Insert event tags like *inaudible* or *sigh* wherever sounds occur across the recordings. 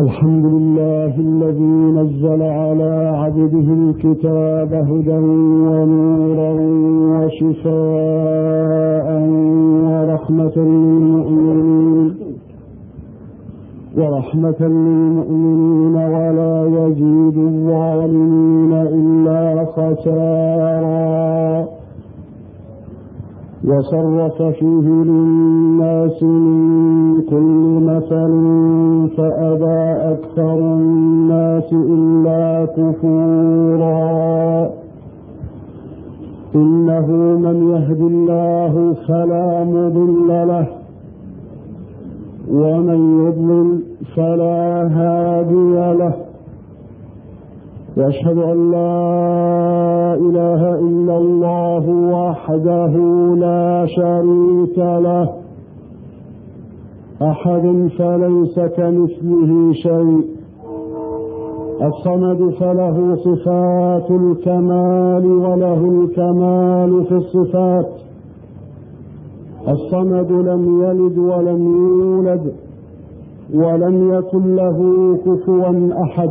الحمد لله الذي نزل على عبده الكتاب هدى ونورا وشفاء ورحمة للمؤمنين ورحمة للمؤمنين ولا يزيد الظالمين إلا خسارا وصرف فيه للناس من كل مثل فأبى أكثر الناس إلا كفورا. إنه من يهد الله فلا مضل له ومن يضلل فلا هادي له. وأشهد أن لا إله إلا الله وحده لا شريك له. أحد فليس كمثله شيء. الصمد فله صفات الكمال وله الكمال في الصفات. الصمد لم يلد ولم يولد ولم يكن له كفوا أحد.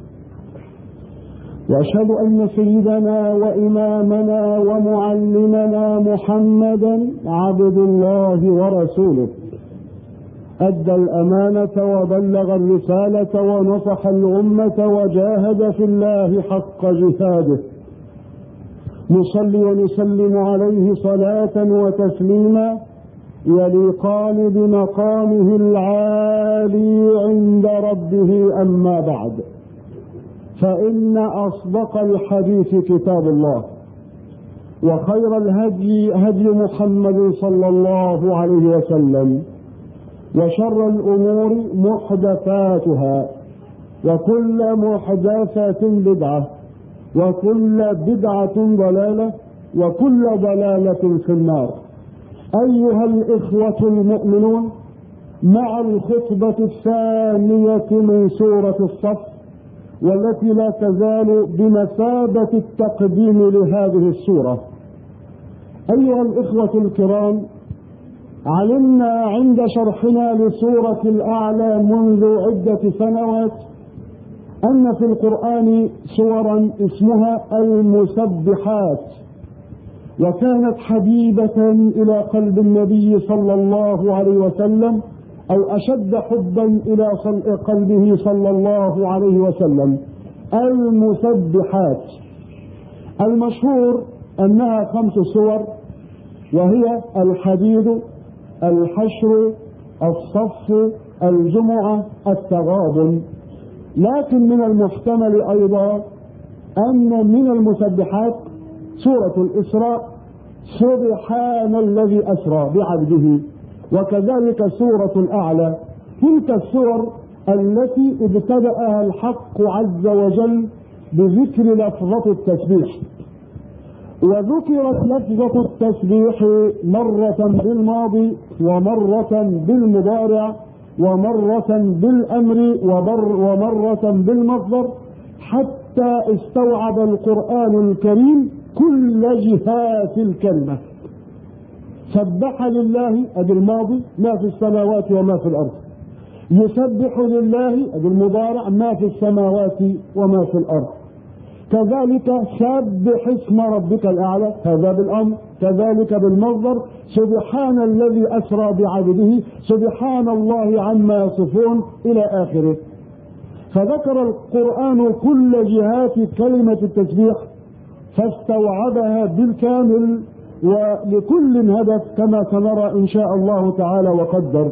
وأشهد أن سيدنا وإمامنا ومعلمنا محمدا عبد الله ورسوله. أدى الأمانة وبلغ الرسالة ونصح الأمة وجاهد في الله حق جهاده. نصلي ونسلم عليه صلاة وتسليما. يليقان بمقامه العالي عند ربه أما بعد. فإن أصدق الحديث كتاب الله وخير الهدي هدي محمد صلى الله عليه وسلم وشر الأمور محدثاتها وكل محدثة بدعة وكل بدعة ضلالة وكل ضلالة في النار. أيها الإخوة المؤمنون مع الخطبة الثانية من سورة الصف والتي لا تزال بمثابة التقديم لهذه السورة. أيها الإخوة الكرام، علمنا عند شرحنا لسورة الأعلى منذ عدة سنوات أن في القرآن سورا اسمها المسبحات، وكانت حبيبة إلى قلب النبي صلى الله عليه وسلم أو أشد حبا إلى قلبه صلى الله عليه وسلم. المسبحات. المشهور أنها خمس سور وهي الحديد الحشر الصف الجمعة التغابن. لكن من المحتمل أيضا أن من المسبحات سورة الإسراء سبحان الذي أسرى بعبده. وكذلك سورة الأعلى. تلك السور التي ابتدأها الحق عز وجل بذكر لفظة التسبيح. وذكرت لفظة التسبيح مرة بالماضي ومرة بالمضارع ومرة بالأمر ومرة بالمصدر حتى استوعب القرآن الكريم كل جهات الكلمة. سبح لله ادي الماضي ما في السماوات وما في الأرض. يسبح لله ادي المضارع ما في السماوات وما في الأرض. كذلك سبح اسم ربك الأعلى هذا بالامر كذلك بالمصدر. سبحان الذي أسرى بعبده سبحان الله عما يصفون إلى آخره. فذكر القرآن كل جهات كلمة التسبيح فاستوعبها بالكامل. ولكل هدف كما سنرى إن شاء الله تعالى وقدر.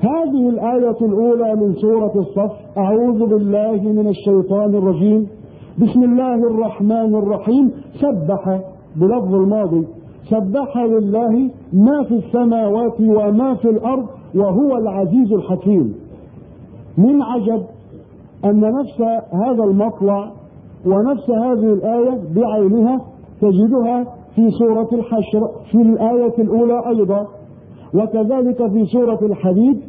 هذه الآية الأولى من سورة الصف. أعوذ بالله من الشيطان الرجيم. بسم الله الرحمن الرحيم. سبح بلفظ الماضي. سبح لله ما في السماوات وما في الأرض وهو العزيز الحكيم. من عجب أن نفس هذا المطلع ونفس هذه الآية بعينها تجدها في سورة الحشر في الآية الأولى أيضا. وكذلك في سورة الحديد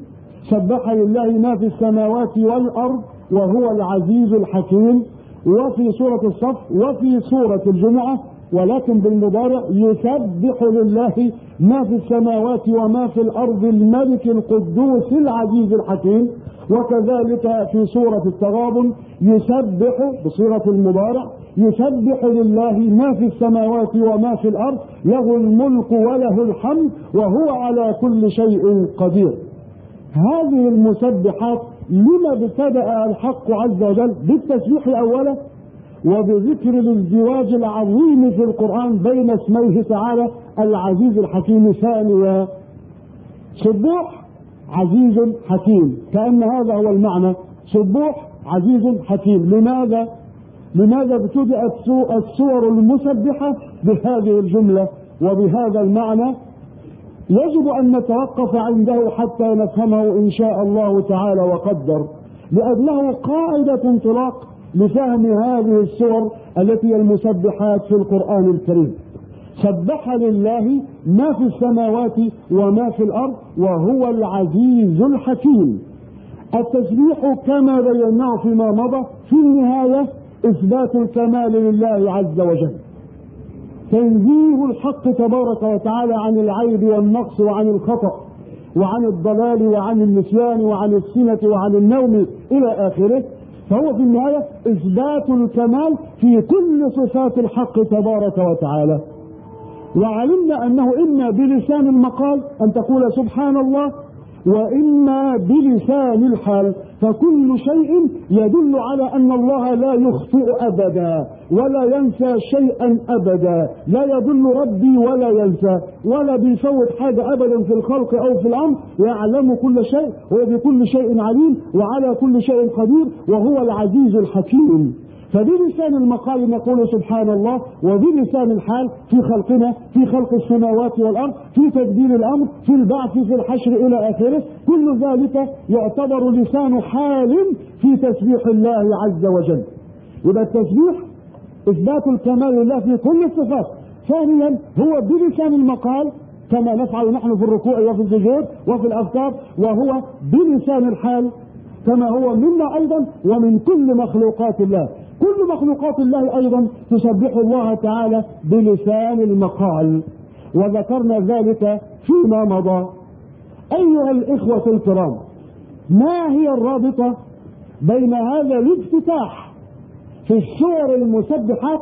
سبح لله ما في السماوات والأرض وهو العزيز الحكيم. وفي سورة الصف وفي سورة الجمعة ولكن بالمضارع يسبح لله ما في السماوات وما في الأرض الملك القدوس العزيز الحكيم. وكذلك في سورة التغابن يسبح بصيغة المضارع يسبح لله ما في السماوات وما في الأرض له الملك وله الحمد وهو على كل شيء قدير. هذه المسبحات لما ابتدأ الحق عز وجل بالتسبيح أولا وبذكر الازدواج العظيم في القرآن بين اسميه تعالى العزيز الحكيم ثانيا سبوح عزيز حكيم. كأن هذا هو المعنى سبوح عزيز حكيم. لماذا؟ لماذا ابتدأت السور المسبحة بهذه الجملة وبهذا المعنى؟ يجب أن نتوقف عنده حتى نفهمه إن شاء الله تعالى وقدر لأنه قاعدة انطلاق لفهم هذه السور التي هي المسبحات في القرآن الكريم. سبح لله ما في السماوات وما في الأرض وهو العزيز الحكيم. التسبيح كما بيناه فيما مضى في النهاية إثبات الكمال لله عز وجل. تنزيه الحق تبارك وتعالى عن العيب والنقص وعن الخطأ وعن الضلال وعن النسيان وعن السنة وعن النوم إلى آخره. فهو في النهاية إثبات الكمال في كل صفات الحق تبارك وتعالى. وعلمنا أنه إما بلسان المقال أن تقول سبحان الله وإما بلسان الحال فكل شيء يدل على أن الله لا يخطئ أبدا ولا ينسى شيئا أبدا. لا يضل ربي ولا ينسى ولا بيفوت حاجة أبدا في الخلق أو في الأمر. يعلم كل شيء هو بكل شيء عليم وعلى كل شيء قدير وهو العزيز الحكيم. فبلسان المقال نقول سبحان الله وبلسان الحال في خلقنا في خلق السماوات والأرض في تدبير الأمر في البعث في الحشر إلى آخره. كل ذلك يعتبر لسان حال في تسبيح الله عز وجل. يبقى التسبيح إثبات الكمال لله في كل الصفات. ثانيا هو بلسان المقال كما نفعل نحن في الركوع وفي السجود وفي الأذكار وهو بلسان الحال كما هو منا أيضا ومن كل مخلوقات الله. كل مخلوقات الله أيضا تسبح الله تعالى بلسان المقال. وذكرنا ذلك فيما مضى. أيها الإخوة الكرام ما هي الرابطة بين هذا الافتتاح في السور المسبحات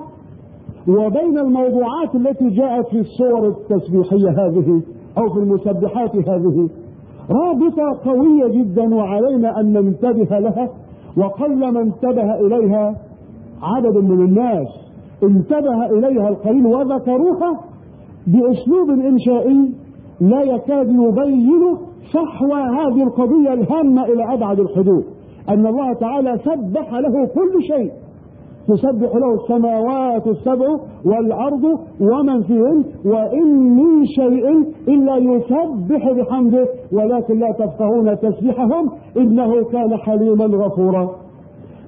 وبين الموضوعات التي جاءت في الصور التسبيحية هذه أو في المسبحات هذه؟ رابطة قوية جدا وعلينا أن ننتبه لها وقل ما انتبه إليها عدد من الناس انتبه إليها القليل وذكروها بأسلوب إنشائي لا يكاد يبين صحو هذه القضية الهامة إلى أبعد الحدود. أن الله تعالى سبح له كل شيء. تسبح له السماوات السبع والأرض ومن فيهن وإن من شيء إلا يسبح بحمده ولكن لا تفقهون تسبيحهم إنه كان حليما غفورا.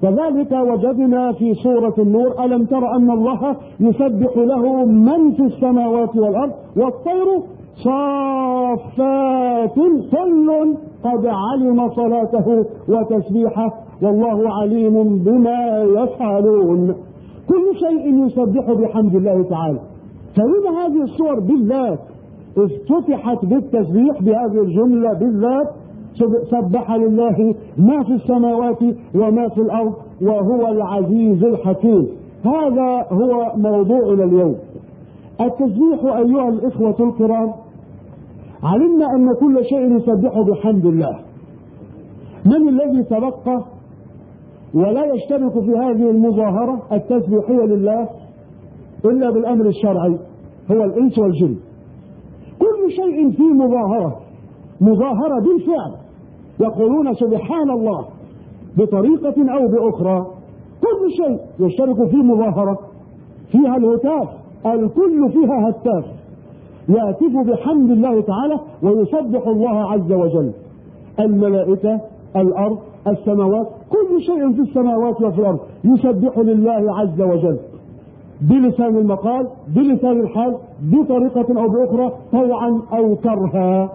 كذلك وجدنا في سورة النور ألم تر أن الله يسبح له من في السماوات والأرض؟ والطير صافات كل قد علم صلاته وتسبيحه والله عليم بما يفعلون. كل شيء يسبح بحمد الله تعالى. فلما هذه الصور بالذات افتتحت بالتسبيح بهذه الجملة بالذات؟ سبح لله ما في السماوات وما في الأرض وهو العزيز الحكيم. هذا هو موضوعنا اليوم. التسبيح أيها الإخوة الكرام علمنا أن كل شيء يسبح بحمد الله. من الذي تبقى ولا يشترك في هذه المظاهرة التسبيحية لله إلا بالأمر الشرعي هو الإنس والجن. كل شيء فيه مظاهرة مظاهرة بالفعل. يقولون سبحان الله بطريقة أو بأخرى كل شيء يشترك في مظاهرة فيها الهتاف الكل فيها هتاف. يهتف بحمد الله تعالى ويسبح الله عز وجل. الملائكة الأرض السماوات كل شيء في السماوات وفي الأرض يسبح لله عز وجل. بلسان المقال بلسان الحال بطريقة أو بأخرى طوعا أو كرها.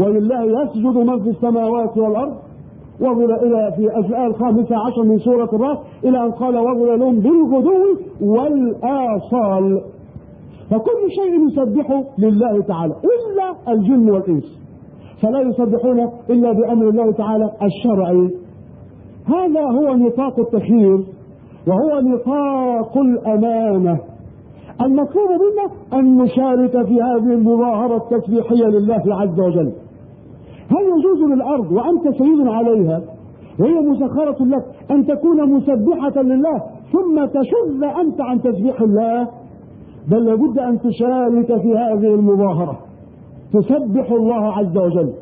ولله يسجد من في السماوات والأرض وصل إلى في الخامسة عشر من سورة الرأس إلى أن قال وصل لهم بالغدو والآصال. فكل شيء يسبح لله تعالى إلا الجن والإنس. فلا يسبحون إلا بأمر الله تعالى الشرعي. هذا هو نطاق التخيير وهو نطاق الأمانة. المطلوب منا أن نشارك في هذه المظاهرة التسبيحية لله عز وجل. هل يجوز للأرض وأنت سيد عليها. وهي مسخرة لك أن تكون مسبحة لله ثم تشذ أنت عن تسبيح الله. بل لابد أن تشارك في هذه المظاهرة. تسبح الله عز وجل.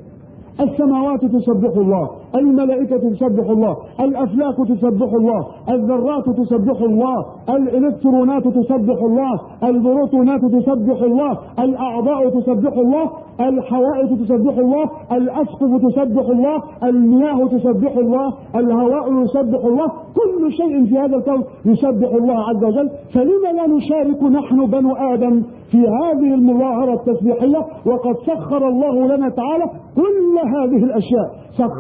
السماوات تسبح الله. الملائكة تسبح الله الأفلاك تسبح الله الذرات تسبح الله الإلكترونات تسبح الله البروتونات تسبح الله الأعضاء تسبح الله الحوائط تسبح الله الأسقف تسبح الله المياه تسبح الله الهواء يسبح الله كل شيء في هذا الكون يسبح الله عز وجل. فلما لا نشارك نحن بنو آدم في هذه المظاهرة التسبيحية؟ وقد سخر الله لنا تعالى كل هذه الأشياء.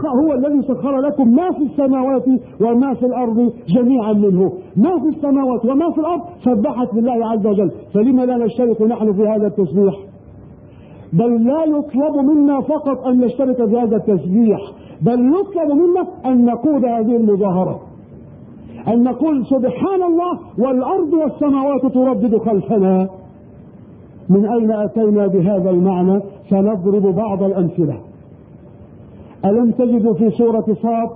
هو الذي سخر لكم ما في السماوات وما في الأرض جميعا منه. ما في السماوات وما في الأرض سبحت لله عز وجل. فلما لا نشترك نحن في هذا التسبيح؟ بل لا يطلب منا فقط أن نشترك في هذا التسبيح. بل يطلب منا أن نقود هذه المظاهرة. أن نقول سبحان الله والأرض والسماوات تردد خلفنا. من أين أتينا بهذا المعنى؟ سنضرب بعض الأمثلة. ألم تجدوا في سورة صاد؟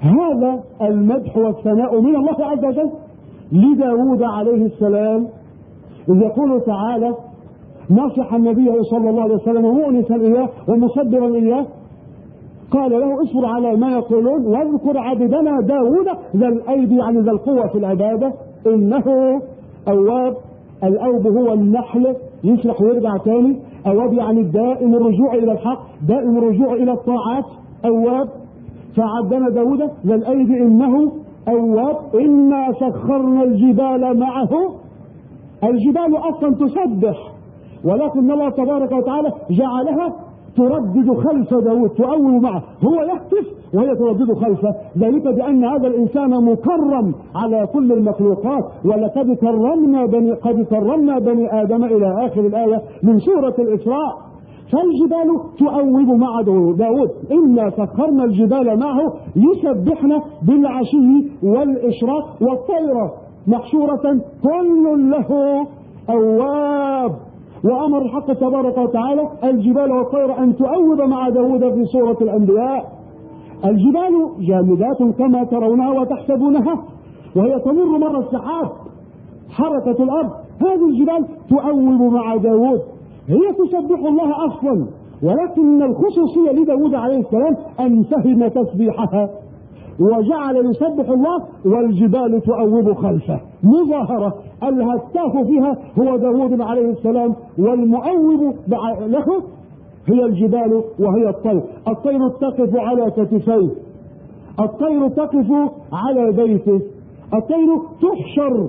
هذا المدح والثناء من الله عز وجل لداود عليه السلام. إذ يقول تعالى نصح النبي صلى الله عليه وسلم مؤنسا إياه ومصدرا إياه؟ قال له اصبر على ما يقولون واذكر عبدنا داود ذا الأيدي يعني ذا القوة في العبادة. إنه أواب. الأوب هو النحل. يسرح ويرجع تاني. أواب يعني دائم الرجوع إلى الحق دائم الرجوع إلى الطاعات. أواب. فعبدنا داود ذا الأيدي إنه أواب. إنا سخرنا الجبال معه. الجبال أصلا تسبح ولكن الله تبارك وتعالى جعلها تردد خلف داود تؤول معه. هو يهتف وهي تردد خلفه. ذلك بأن هذا الإنسان مكرم على كل المخلوقات ولقد كرمنا بني قد كرمنا بني آدم إلى آخر الآية من سورة الإسراء. فالجبال تؤوب مع داود إنا سخرنا الجبال معه يسبحنا بالعشي والإشراق والطيرة محشورة كل له أواب. وأمر الحق تبارك وتعالى الجبال والطير أن تؤوب مع داود في سورة الأنبياء. الجبال جامدات كما ترونها وتحسبونها وهي تمر مر السحاب حركة الأرض. هذه الجبال تؤوب مع داود. هي تسبح الله أصلا ولكن الخصوصية لداود عليه السلام أن فهم تسبيحها. وجعل يسبح الله والجبال تؤوب خلفه. مظاهرة الهتاف فيها هو داود عليه السلام والمؤوب له هي الجبال وهي الطير. الطير تقف على كتفيه. الطير تقف على بيته. الطير تحشر.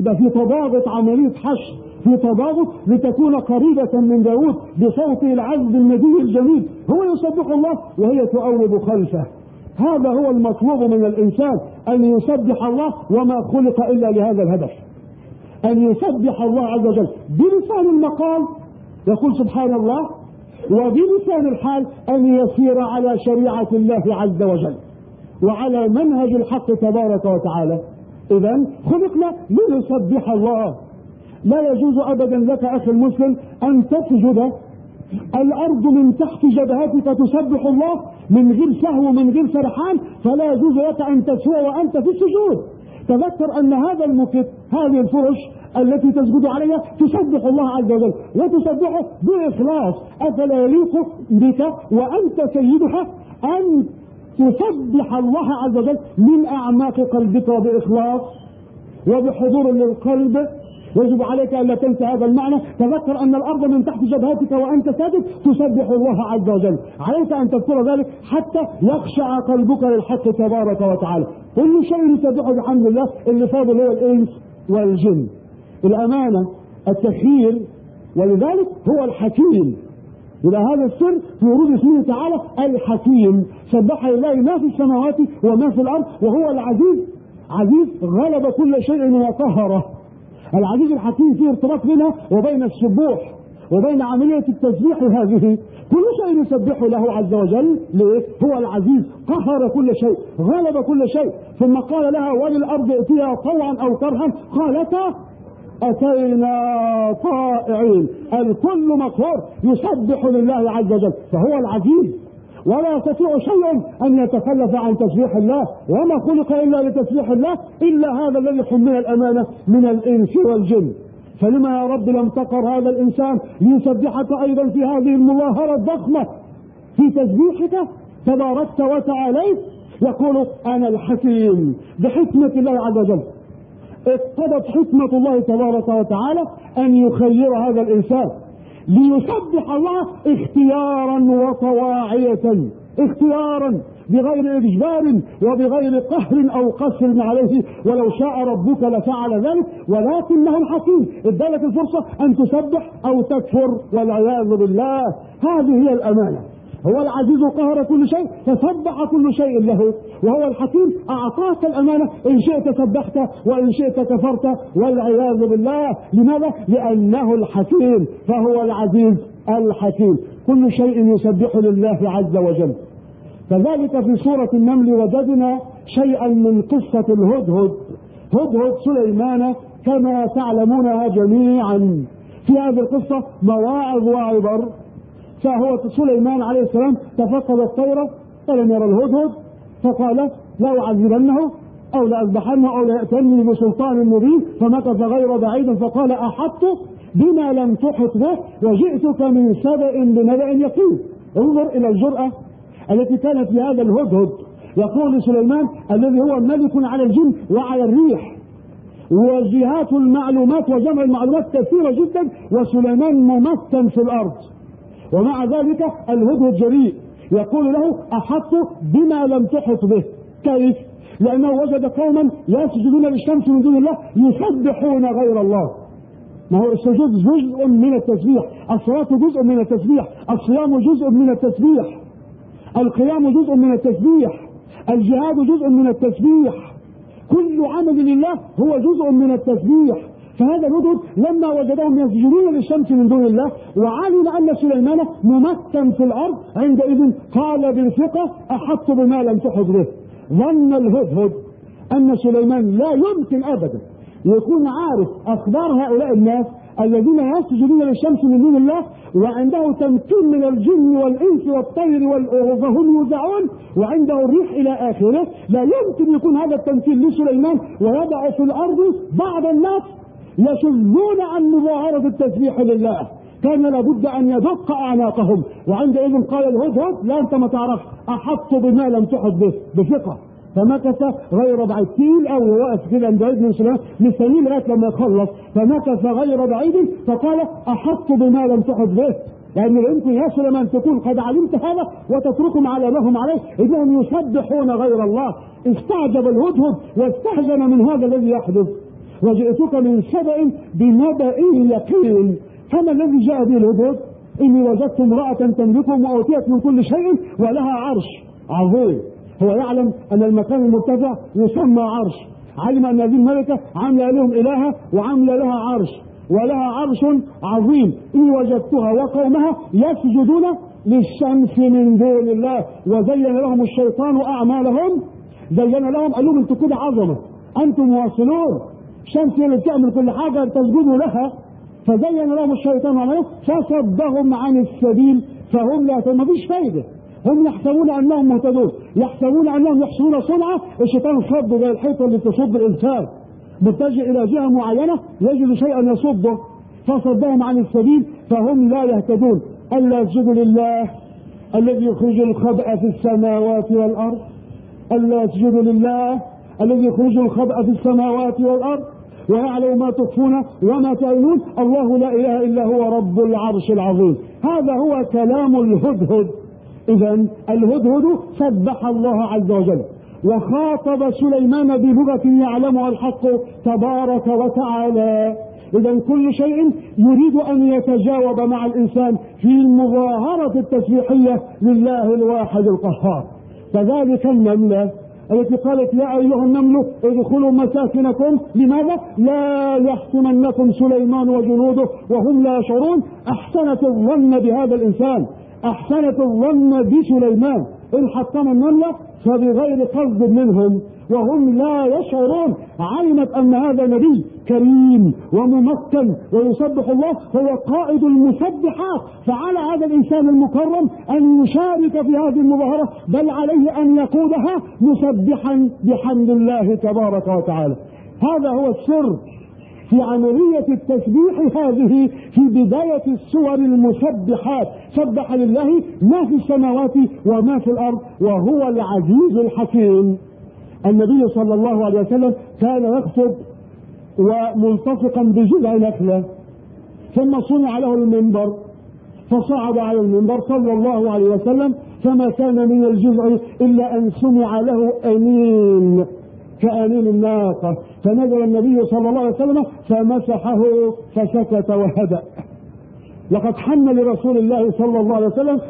ده في تضابط عملية حشر. في تضابط لتكون قريبة من داود بصوته العذب النبي الجميل هو يسبح الله وهي تؤوب خلفه. هذا هو المطلوب من الإنسان أن يسبح الله وما خلق إلا لهذا الهدف. أن يسبح الله عز وجل بلسان المقام يقول سبحان الله وبلسان الحال أن يسير على شريعة الله عز وجل وعلى منهج الحق تبارك وتعالى. إذا خلقنا لنسبح الله. لا يجوز أبدا لك أخي المسلم أن تسجد الأرض من تحت جبهتك تسبح الله من غير سهو من غير سرحان فلا يجوز لك أن تسوى وأنت في السجود. تذكر أن هذا المكت هذه الفرش التي تسجد عليها تسبح الله عز وجل وتسبحه بإخلاص. أفلا يليق بك وأنت سيدها أن تسبح الله عز وجل من أعماق قلبك وبإخلاص وبحضور للقلب. يجب عليك ألا تنسى هذا المعنى. تذكر أن الأرض من تحت جبهتك وأنت ساجد تسبح الله عز وجل. عليك أن تذكر ذلك حتى يخشع قلبك للحق تبارك وتعالى. كل شيء يسبحه بحمد الله اللي فاضل هو الإنس والجن. الأمانة التخيير ولذلك هو الحكيم. إلى هذا السر في ورود اسمه تعالى الحكيم. سبح لله ما في السماوات وما في الأرض وهو العزيز. عزيز غلب كل شيء وقهره العزيز الحكيم فيه ارتباط بينه وبين السبوح وبين عملية التسبيح هذه كل شيء يسبح له عز وجل ليه؟ هو العزيز قهر كل شيء غلب كل شيء ثم قال لها وللأرض ائتيها طوعا أو كرها قالتا أتينا طائعين الكل مقهور يسبح لله عز وجل فهو العزيز ولا يستطيع شيء أن يتخلف عن تسبيح الله وما خلق إلا لتسبيح الله إلا هذا الذي حمل الأمانة من الإنس والجن. فلما يا رب لم تقر هذا الإنسان ليسبحك أيضا في هذه المظاهرة الضخمة؟ في تسبيحك تباركت وتعاليت؟ يقول أنا الحكيم بحكمة الله عز وجل. اقتضت حكمة الله تبارك وتعالى أن يخير هذا الإنسان. ليسبح الله اختيارا وطواعية اختيارا بغير إجبار وبغير قهر أو قسر عليه. ولو شاء ربك لفعل ذلك ولكنه الحكيم ادالك الفرصة أن تسبح أو تكفر والعياذ بالله. هذه هي الأمانة. هو العزيز قهر كل شيء فسبح كل شيء له. وهو الحكيم أعطاك الأمانة إن شئت سبحت وإن شئت كفرت والعياذ بالله. لماذا؟ لأنه الحكيم فهو العزيز الحكيم. كل شيء يسبح لله عز وجل. كذلك في سورة النمل وجدنا شيئا من قصة الهدهد. هدهد سليمان كما تعلمونها جميعا. في هذه القصة مواعظ وعبر. فهو سليمان عليه السلام تفقد الطيرة فلم يرى الهدهد فقال لا أعذبنه أو لأذبحنه أو ليأتني بسلطان مبين فمكث غير بعيد فقال أحطت بما لم تحط به وجئتك من سبأ بنبأ يقين. انظر إلى الجرأة التي كانت في هذا الهدهد. يقول لسليمان الذي هو ملك على الجن وعلى الريح. وجهات المعلومات وجمع المعلومات كثيرة جدا وسليمان ممكن في الأرض. ومع ذلك الهدهد جريء يقول له أحط بما لم تحط به. كيف؟ لأنه وجد قوما يسجدون للشمس من دون الله يسبحون غير الله. ما هو السجود؟ جزء من التسبيح. الصلاة جزء من التسبيح. الصيام جزء من التسبيح. القيام جزء من التسبيح. الجهاد جزء من التسبيح. كل عمل لله هو جزء من التسبيح. فهذا الهدهد لما وجدهم يسجدون للشمس من دون الله وعلم أن سليمان ممكن في الأرض عندئذ. قال بالثقه أحط بما لم تحط به. ظن الهدهد أن سليمان لا يمكن ابدا. يكون عارف أخبار هؤلاء الناس الذين يسجدون للشمس من دون الله وعنده تمكين من الجن والإنس والطير وهم يوزعون وعنده الريح إلى آخره. لا يمكن يكون هذا التمكين لسليمان ويضع في الأرض بعض الناس يشذون عن مظاهرة التسبيح لله. كان لابد أن يدق أعناقهم. وعندئذ قال الهدهد لا أنت ما تعرفش. أحط بما لم تحط به بثقة. فمكث غير بعيد تقيل قوي واقف كده عند بعيد من سليمان مستنيه لغاية لما يخلص. فمكث غير بعيد فقال أحط بما لم تحط به. لأن يعني يمكن يا سليمان تكون قد علمت هذا وتتركهم على ما هم عليه. إنهم يسبحون غير الله. استعجب الهدهد واستهزن من هذا الذي يحدث. وجئتك من سبأ بنبأ يقين. فما الذي جاء به الهدهد إني وجدت امرأة تملكهم وأوتيت من كل شيء ولها عرش عظيم. هو يعلم أن المكان المرتفع يسمى عرش. علم أن هذه الملكة عاملة لهم إلهة وعاملة لها عرش ولها عرش عظيم. إني وجدتها وقومها يسجدون للشمس من دون الله. وزين لهم الشيطان أعمالهم. زين لهم. قال لهم أنتم كده عظمة. أنتم واصلون. الشمس هي اللي بتعمل كل حاجة تسجدوا لها فزين لهم الشيطان عمله فصدهم عن السبيل فهم لا ما فيش فايدة. هم يحسبون أنهم مهتدون. يحسبون أنهم يحسنون صنعة الشيطان صد زي الحيطة اللي تصد الإنسان. متجه إلى جهة معينة يجد شيئا يصده. فصدهم عن السبيل فهم لا يهتدون. ألا يسجدوا لله الذي يخرج الخبأ في السماوات والأرض. ألا يسجدوا لله الذي يخرج الخبأ في السماوات والأرض ويعلم ما تخفون وما تعلنون. الله لا إله إلا هو رب العرش العظيم. هذا هو كلام الهدهد. اذا الهدهد سبح الله عز وجل. وخاطب سليمان بلغة يعلمها الحق تبارك وتعالى. إذا كل شيء يريد أن يتجاوب مع الإنسان في المظاهرة التسبيحية لله الواحد القهار. كذلك النملة التي قالت يا أيها النمل ادخلوا مساكنكم. لماذا؟ لا يحكمنكم سليمان وجنوده وهم لا يشعرون. أحسنت الظن بهذا الإنسان. أحسنت الظن بسليمان. إن حطم النملة فبغير قصد منهم. وهم لا يشعرون علمت أن هذا نبي كريم وممكن ويسبح الله هو قائد المسبحات. فعلى هذا الإنسان المكرم أن يشارك في هذه المظاهرة بل عليه أن يقودها مسبحا بحمد الله تبارك وتعالى. هذا هو السر في عملية التسبيح هذه في بداية السور المسبحات. سبح لله ما في السماوات وما في الأرض وهو العزيز الحكيم. النبي صلى الله عليه وسلم كان يخطب وملتصقا بجذع نخلة ثم صنع له المنبر فصعد على المنبر صلى الله عليه وسلم فما كان من الجذع إلا أن سمع له أنين كأنين الناقة فنزل النبي صلى الله عليه وسلم فمسحه فسكت وهدأ. لقد حن لرسول الله صلى الله عليه وسلم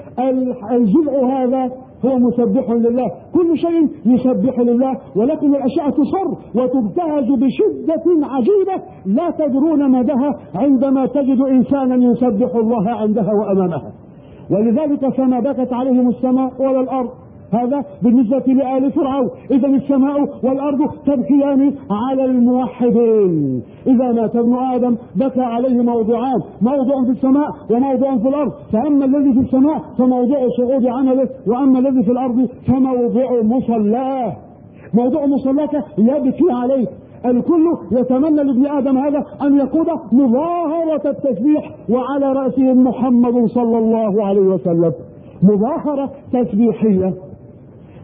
الجزء هذا هو مسبح لله. كل شيء يسبح لله ولكن الأشياء تصر وتبتهج بشدة عجيبة. لا تدرون مدها عندما تجد إنسانا يسبح الله عندها وأمامها. ولذلك فما بكت عليهم السماء ولا الأرض. هذا بالنسبة لآل فرعون. إذا السماء والأرض تبكيان على الموحدين. إذا مات ابن آدم بكى عليه موضوعان موضوع في السماء وموضوع في الأرض. فأما الذي في السماء فموضوع صعود عمله. وأما الذي في الأرض فموضوع مصلاه. موضوع مصلاك يبكي عليه. الكل يتمنى لابن آدم هذا أن يقود مظاهرة التسبيح وعلى رأسه محمد صلى الله عليه وسلم. مظاهرة تسبيحية.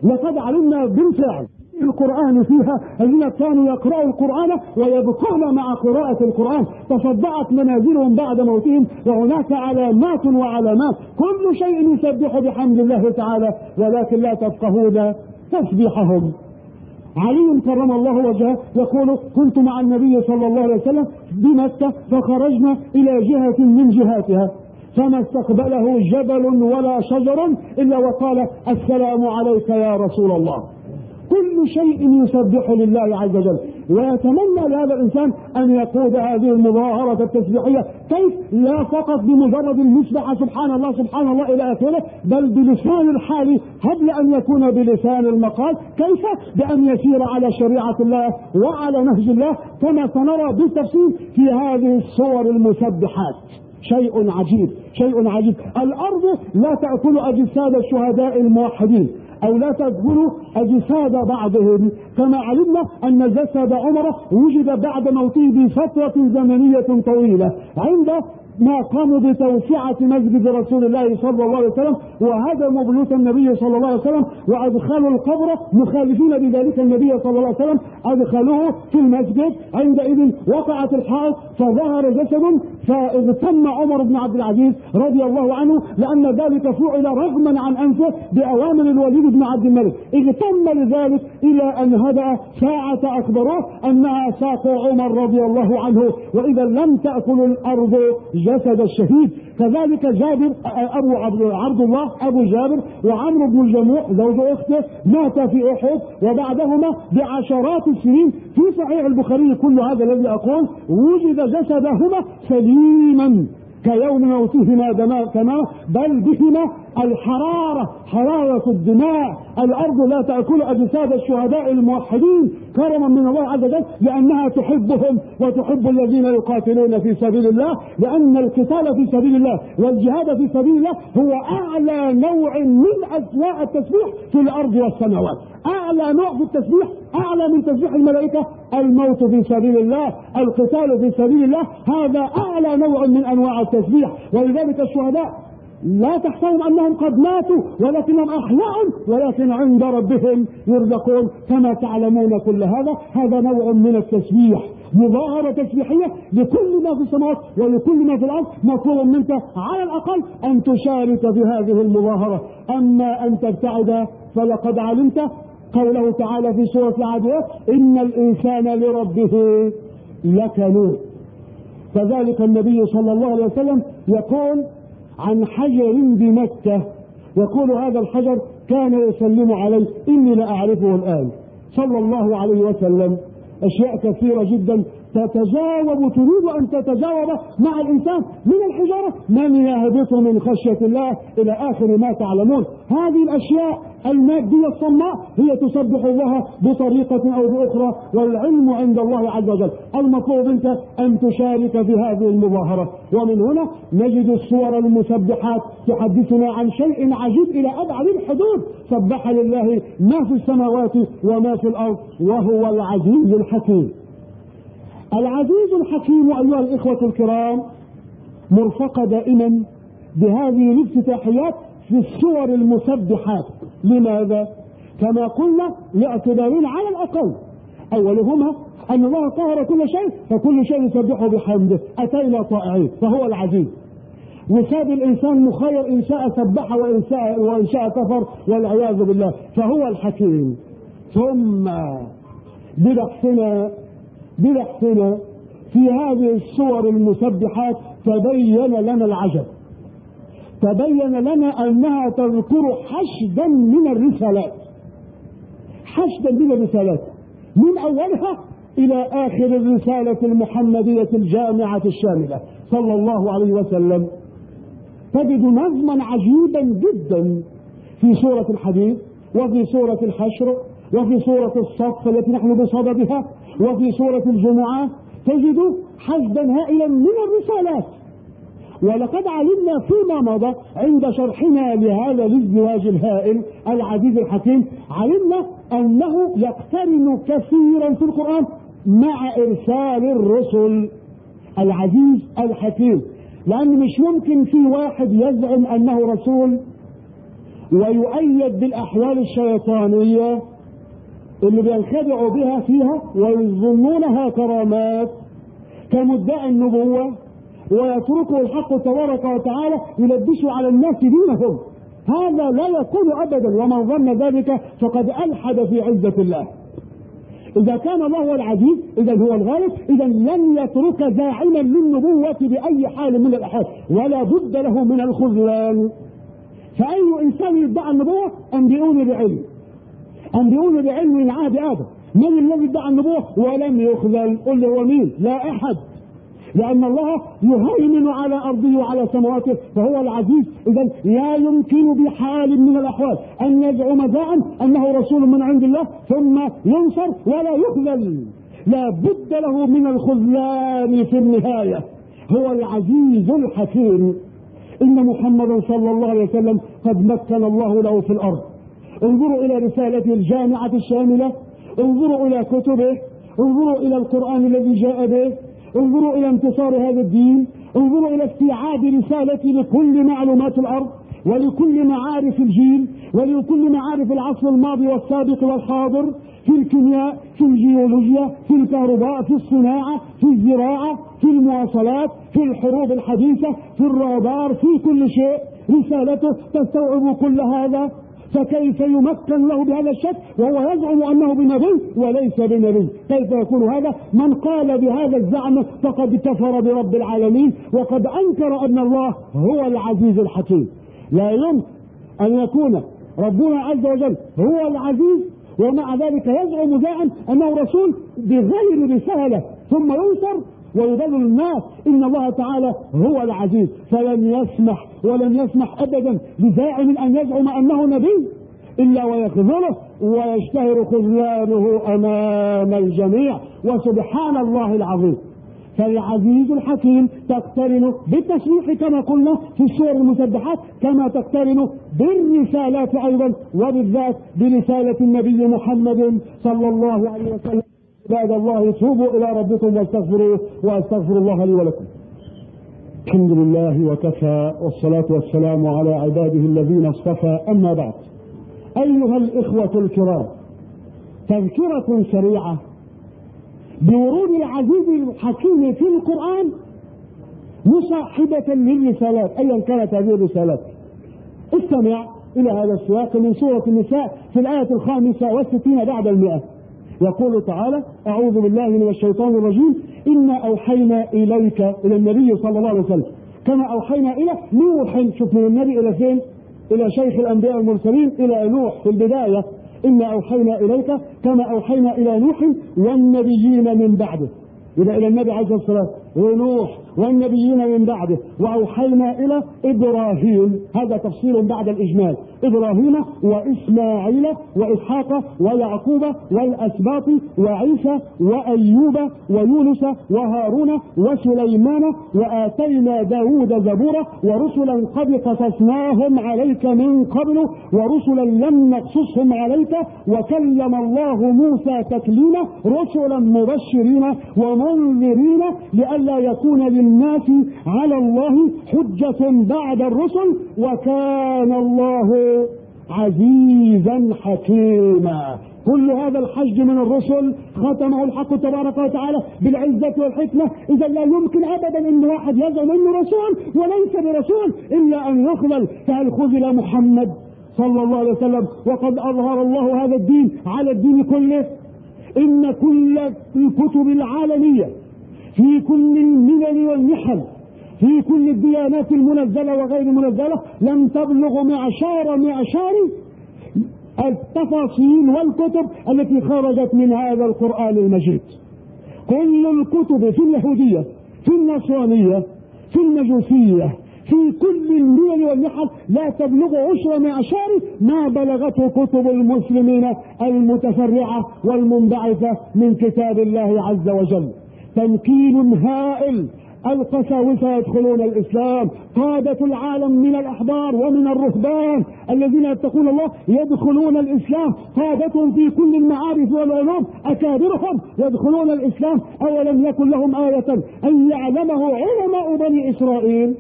لقد علمنا بالفعل. القرآن فيها الذين كانوا يقرأوا القرآن ويبقون مع قراءة القرآن. تصدعت منازلهم بعد موتهم وهناك علامات وعلامات. كل شيء يسبح بحمد الله تعالى ولكن لا تفقهون تسبيحهم. علي كرم الله وجهه يقول كنت مع النبي صلى الله عليه وسلم بمكة فخرجنا إلى جهة من جهاتها. فما استقبله جبل ولا شجر إلا وقال السلام عليك يا رسول الله. كل شيء يسبح لله عز وجل. ويتمنى لهذا الإنسان أن يقود هذه المظاهرة التسبيحية كيف؟ لا فقط بمجرد المسبحه سبحان الله سبحان الله إلى آخره بل بلسان الحال قبل أن يكون بلسان المقال. كيف؟ بأن يسير على شريعة الله وعلى نهج الله كما سنرى بالتفصيل في هذه الصور المسبحات. شيء عجيب شيء عجيب. الأرض لا تأكل أجساد الشهداء الموحدين أو لا تأكل أجساد بعضهم. كما علمنا أن جسد عمر وجد بعد موته بفترة زمنية طويلة. عند ما قاموا بتوسعة مسجد رسول الله صلى الله عليه وسلم وهدموا بيوت النبي صلى الله عليه وسلم وأدخلوا القبر مخالفين بذلك النبي صلى الله عليه وسلم أدخلوه في المسجد. عندئذ وقعت الحائط فظهر جسد فاغتم عمر بن عبد العزيز رضي الله عنه لأن ذلك فعل رغما عن أنفه بأوامر الوليد بن عبد الملك. اغتم لذلك إلى أن هدأ ساعة أخبروه أنها ساق عمر رضي الله عنه وإذا لم تأكل الأرض جسد الشهيد. كذلك جابر أبو عبد الله أبو جابر وعمرو بن الجموع زوج أخته مات في أحد وبعدهما بعشرات السنين. في صحيح البخاري كل هذا الذي أقول وجد جسدهما سليما كيوم موتهما دماء كما بل بهما الحرارة حرارة الدماء. الأرض لا تأكل أجساد الشهداء الموحدين. كرما من الله عز وجل لأنها تحبهم وتحب الذين يقاتلون في سبيل الله لأن القتال في سبيل الله والجهاد في سبيل الله هو أعلى نوع من أسماء التسبيح في الأرض والسماوات. أعلى نوع في التسبيح أعلى من تسبيح الملائكة. الموت في سبيل الله القتال في سبيل الله هذا أعلى نوع من أنواع التسبيح. ولذلك الشهداء لا تحسبوا أنهم قد ماتوا ولكنهم احياء ولكن عند ربهم يرزقون. كما تعلمون كل هذا هذا نوع من التسبيح مظاهرة تسبيحية لكل ما في السماوات ولكل ما في الأرض مطلوب منك على الأقل أن تشارك في هذه المظاهرة. أما أن تبتعد فلقد علمت قوله تعالى في سورة العاديات إن الإنسان لربه لكنود. كذلك النبي صلى الله عليه وسلم يقول عن حجر بمكة. يقول هذا الحجر كان يسلم عليه إني لأعرفه الآن. صلى الله عليه وسلم. أشياء كثيرة جدا تتجاوب تريد أن تتجاوب مع الإنسان من الحجارة. من يهبط من خشية الله إلى آخر ما تعلمون؟ هذه الأشياء المادية الصماء هي تسبح الله بطريقة أو بأخرى والعلم عند الله عز وجل. المطلوب منك أن تشارك في هذه المظاهرة. ومن هنا نجد الصور المسبحات تحدثنا عن شيء عجيب إلى أبعد الحدود. سبح لله ما في السماوات وما في الأرض وهو العزيز الحكيم. العزيز الحكيم أيها الإخوة الكرام مرفقة دائما بهذه الافتتاحيات في الصور المسبحات. لماذا؟ كما قلنا لاعتبارين على الأقل. أولهما أن الله طهر كل شيء فكل شيء يسبحه بحمده. أتينا طائعين فهو العزيز. وساب الإنسان مخير إن شاء سبح وإن شاء, وإن شاء كفر والعياذ بالله. فهو الحكيم. ثم ببحثنا ببحثنا في هذه الصور المسبحات تبين لنا العجب. تبين لنا أنها تذكر حشدا من الرسالات. حشدا من الرسالات. من أولها إلى آخر الرسالة المحمدية الجامعة الشاملة. صلى الله عليه وسلم. تجد نظما عجيبا جدا في سورة الحديث وفي سورة الحشر وفي سورة الصف التي نحن بصددها وفي سورة الجمعة. تجد حشدا هائلا من الرسالات. ولقد علمنا فيما مضى عند شرحنا لهذا الازدواج الهائل العزيز الحكيم. علمنا أنه يقترن كثيرا في القرآن مع إرسال الرسل العزيز الحكيم. لأن مش ممكن في واحد يزعم أنه رسول ويؤيد بالأحوال الشيطانية اللي بينخدعوا بها فيها ويظنونها كرامات كمدعي النبوة. ويتركه الحق تبارك وتعالى يلبسه على الناس دينهم. هذا لا يكون ابدا ومن ظن ذلك فقد ألحد في عزة الله. إذا كان الله هو العزيز إذا هو الغالب إذا لن يترك زاعما للنبوة بأي حال من الأحوال. ولا بد له من الخذلان. فأي إنسان يدعي النبوة؟ أنبئوني بعلم. أنبئوني بعلم من عهد آدم. من الذي ادعى النبوة؟ ولم يخذل. قل هو مين؟ لا أحد. لأن الله يهيمن على أرضه وعلى سماواته فهو العزيز. إذا لا يمكن بحال من الأحوال أن يزعم داعا أنه رسول من عند الله ثم ينصر ولا يخذل. لا بد له من الخذلان في النهاية. هو العزيز الحكيم. إن محمدا صلى الله عليه وسلم قد مكن الله له في الأرض. انظروا إلى رسالته الجامعة الشاملة. انظروا إلى كتبه. انظروا إلى القرآن الذي جاء به. انظروا إلى انتصار هذا الدين انظروا إلى استيعاب رسالتي لكل معلومات الأرض ولكل معارف الجيل ولكل معارف العصر الماضي والسابق والحاضر في الكيمياء في الجيولوجيا في الكهرباء في الصناعة في الزراعة في المواصلات في الحروب الحديثة في الرادار في كل شيء. رسالته تستوعب كل هذا. فكيف يمكن له بهذا الشك وهو يزعم أنه بنبي وليس بنبي. كيف يكون هذا؟ من قال بهذا الزعم فقد كفر برب العالمين وقد أنكر أن الله هو العزيز الحكيم. لا يمكن أن يكون ربنا عز وجل هو العزيز ومع ذلك يزعم زاعم أنه رسول بغير رسالة ثم ينصر ويضل الناس إن الله تعالى هو العزيز فلن يسمح ولن يسمح ابدا لزاعم أن يزعم أنه نبي إلا ويخذله ويشتهر خذلانه أمام الجميع وسبحان الله العظيم. فالعزيز الحكيم تقترن بالتسبيح كما قلنا في السور المسبحات كما تقترن بالرسالات أيضا وبالذات برسالة النبي محمد صلى الله عليه وسلم. عباد الله توبوا إلى ربكم واستغفروه وأستغفر الله لي ولكم. الحمد لله وكفى والصلاة والسلام على عباده الذين اصطفى. أما بعد أيها الإخوة الكرام تذكرة سريعة بورود العزيز الحكيم في القرآن مصاحبة للرسالات. أيا كانت هذه الرسالات. استمع إلى هذا السياق من سورة النساء في الآية الخامسة والستين بعد المئة. يقول تعالى أعوذ بالله من الشيطان الرجيم. إنا أوحينا إليك إلى النبي صلى الله عليه وسلم. كما أوحينا إلى نوح. شوف من النبي إلى فين؟ إلى شيخ الأنبياء المرسلين إلى نوح في البداية. إنا أوحينا إليك كما أوحينا إلى نوح والنبيين من بعده. إلى إلى النبي عليه الصلاة والسلام. ونوح والنبيين من بعده. وأوحينا إلى إبراهيم. هذا تفصيل بعد الإجمال. إبراهيم وإسماعيل وإسحاق ويعقوب والأسباط وعيسى وأيوب ويونس وهارون وسليمان. وآتينا داود زبورا ورسلا قد قصصناهم عليك من قبل ورسلا لم نقصصهم عليك. وكلم الله موسى تكليما رسلا مبشرين ومنذرين لئلا يكون للناس على الله حجة بعد الرسل وكان الله عزيزا حكيما. كل هذا الحج من الرسل ختمه الحق تبارك وتعالى بالعزة والحكمة. إذا لا يمكن أبدا أن واحد يزعم أنه رسول وليس برسول إلا أن يخذل. فهل خذل محمد صلى الله عليه وسلم وقد أظهر الله هذا الدين على الدين كله؟ إن كل الكتب العالمية في كل الملل والمحن في كل الديانات المنزلة وغير المنزلة لم تبلغ معشار معشار التفاصيل والكتب التي خرجت من هذا القرآن المجيد. كل الكتب في اليهودية في النصرانية في المجوسية في كل الملل والنحل لا تبلغ عشر معشار ما بلغته كتب المسلمين المتفرعة والمنبعثة من كتاب الله عز وجل. تمكين هائل. القساوسة يدخلون الإسلام. قادة العالم من الأحبار ومن الرهبان الذين يتقون الله يدخلون الإسلام. قادتهم في كل المعارف والعلوم. أكابرهم يدخلون الإسلام. أولم يكن لهم آية أن يعلمه علماء بني إسرائيل؟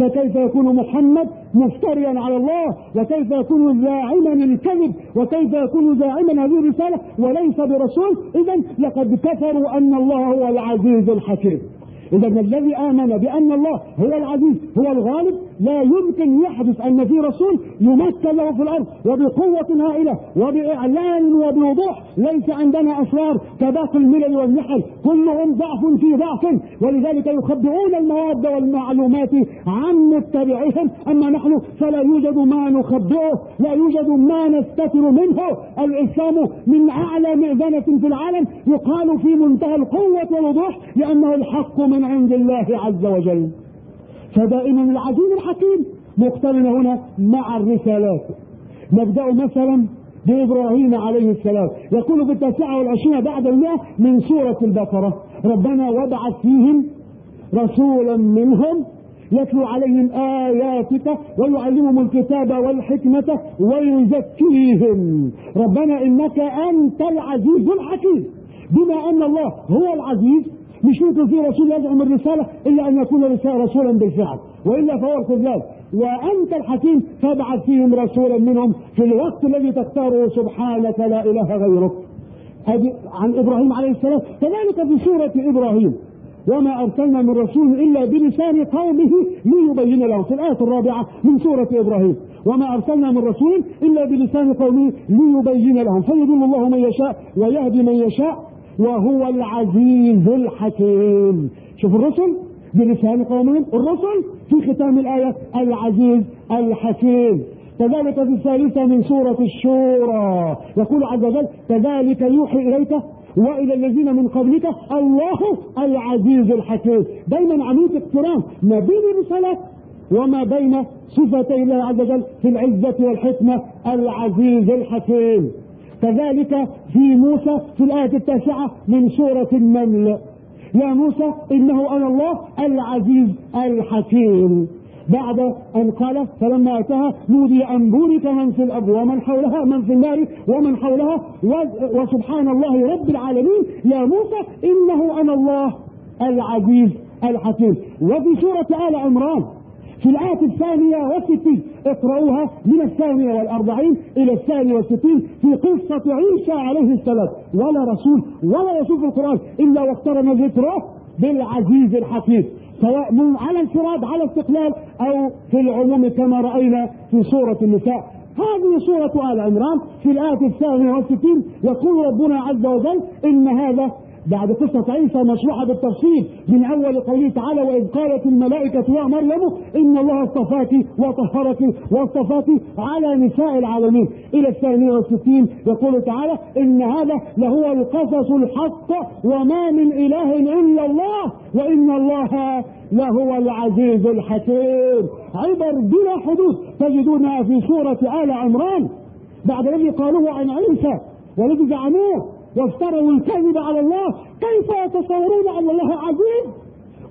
فكيف يكون محمد مفتريا على الله؟ وكيف يكون زاعما الكذب؟ وكيف يكون زاعما هذه الرسالة وليس برسول؟ إذا لقد كفروا أن الله هو العزيز الحكيم. إذا الذي آمن بأن الله هو العزيز هو الغالب لا يمكن يحدث أن في رسول يمثل له في الأرض وبقوة هائلة وبإعلان وبوضوح. ليس عندنا أسرار كباقي الملل والنحل كلهم ضعف في ضعف. ولذلك يخبئون المواد والمعلومات عن متبعيهم. أما نحن فلا يوجد ما نخبئه لا يوجد ما نستتر منه. الإسلام من أعلى مئذنة في العالم يقال في منتهى القوة والوضوح لأنه الحق من عند الله عز وجل. فدائما العزيز الحكيم مقترن هنا مع الرسالات. نبدأ مثلا بإبراهيم عليه السلام. يقول في التاسعة والعشرين بعد المئة من سورة البقرة ربنا وابعث فيهم رسولا منهم يتلو عليهم آياتك ويعلمهم الكتاب والحكمة ويزكيهم. ربنا إنك أنت العزيز الحكيم. بما أن الله هو العزيز مش ممكن في رسول يزعم الرسالة إلا أن يكون رسولا بالفعل وإلا فهو الخذلان. وأنت الحكيم فابعث فيهم رسولا منهم في الوقت الذي تختاره سبحانك لا إله غيرك. عن إبراهيم عليه السلام كذلك في سورة إبراهيم. وما أرسلنا من رسول إلا بلسان قومه ليبين لهم. في الآية الرابعة من سورة إبراهيم. وما أرسلنا من رسول إلا بلسان قومه ليبين لهم. فيضل الله من يشاء ويهدي من يشاء وهو العزيز الحكيم. شوف الرسل بلسان قومهم. الرسل في ختام الآية العزيز الحكيم. كذلك في الثالثة من سورة الشورى. يقول عز وجل كذلك يوحي إليك وإلى الذين من قبلك الله العزيز الحكيم. دايما عمليه اقتران ما بين الرسالات وما بين صفتي الله عز وجل في العزة والحكمة العزيز الحكيم. كذلك في موسى في الآية التاسعة من سورة النمل. يا موسى إنه أنا الله العزيز الحكيم. بعد أن قال فلما أتاها نودي أن بورك من في الأرض ومن حولها من في النار ومن حولها. وسبحان الله رب العالمين. يا موسى إنه أنا الله العزيز الحكيم. وفي سورة آل عمران في الآية الثانية والستين اقرأوها من الثانية والأربعين إلى الثانية والستين في قصة عيسى عليه السلام. ولا رسول ولا في القرآن إلا واقترن ذكره بالعزيز الحكيم سواء من على انفراد على استقلال أو في العموم كما رأينا في سورة النساء. هذه سورة آل عمران في الآية الثانية والستين يقول ربنا عز وجل إن هذا بعد قصة عيسى مشروحة بالتفصيل من أول قوله تعالى وإذ قالت الملائكة يا مريم إن الله اصطفاك وطهرك واصطفاك على نساء العالمين. إلى الثانية والستين يقول تعالى إن هذا لهو القصص الحق وما من إله إلا الله وإن الله لهو العزيز الحكيم. عبر بلا حدود تجدونها في سورة آل عمران. بعد الذي قالوه عن عيسى والذي زعموه وافتروا الكذب على الله كيف يتصورون أن الله عزيز؟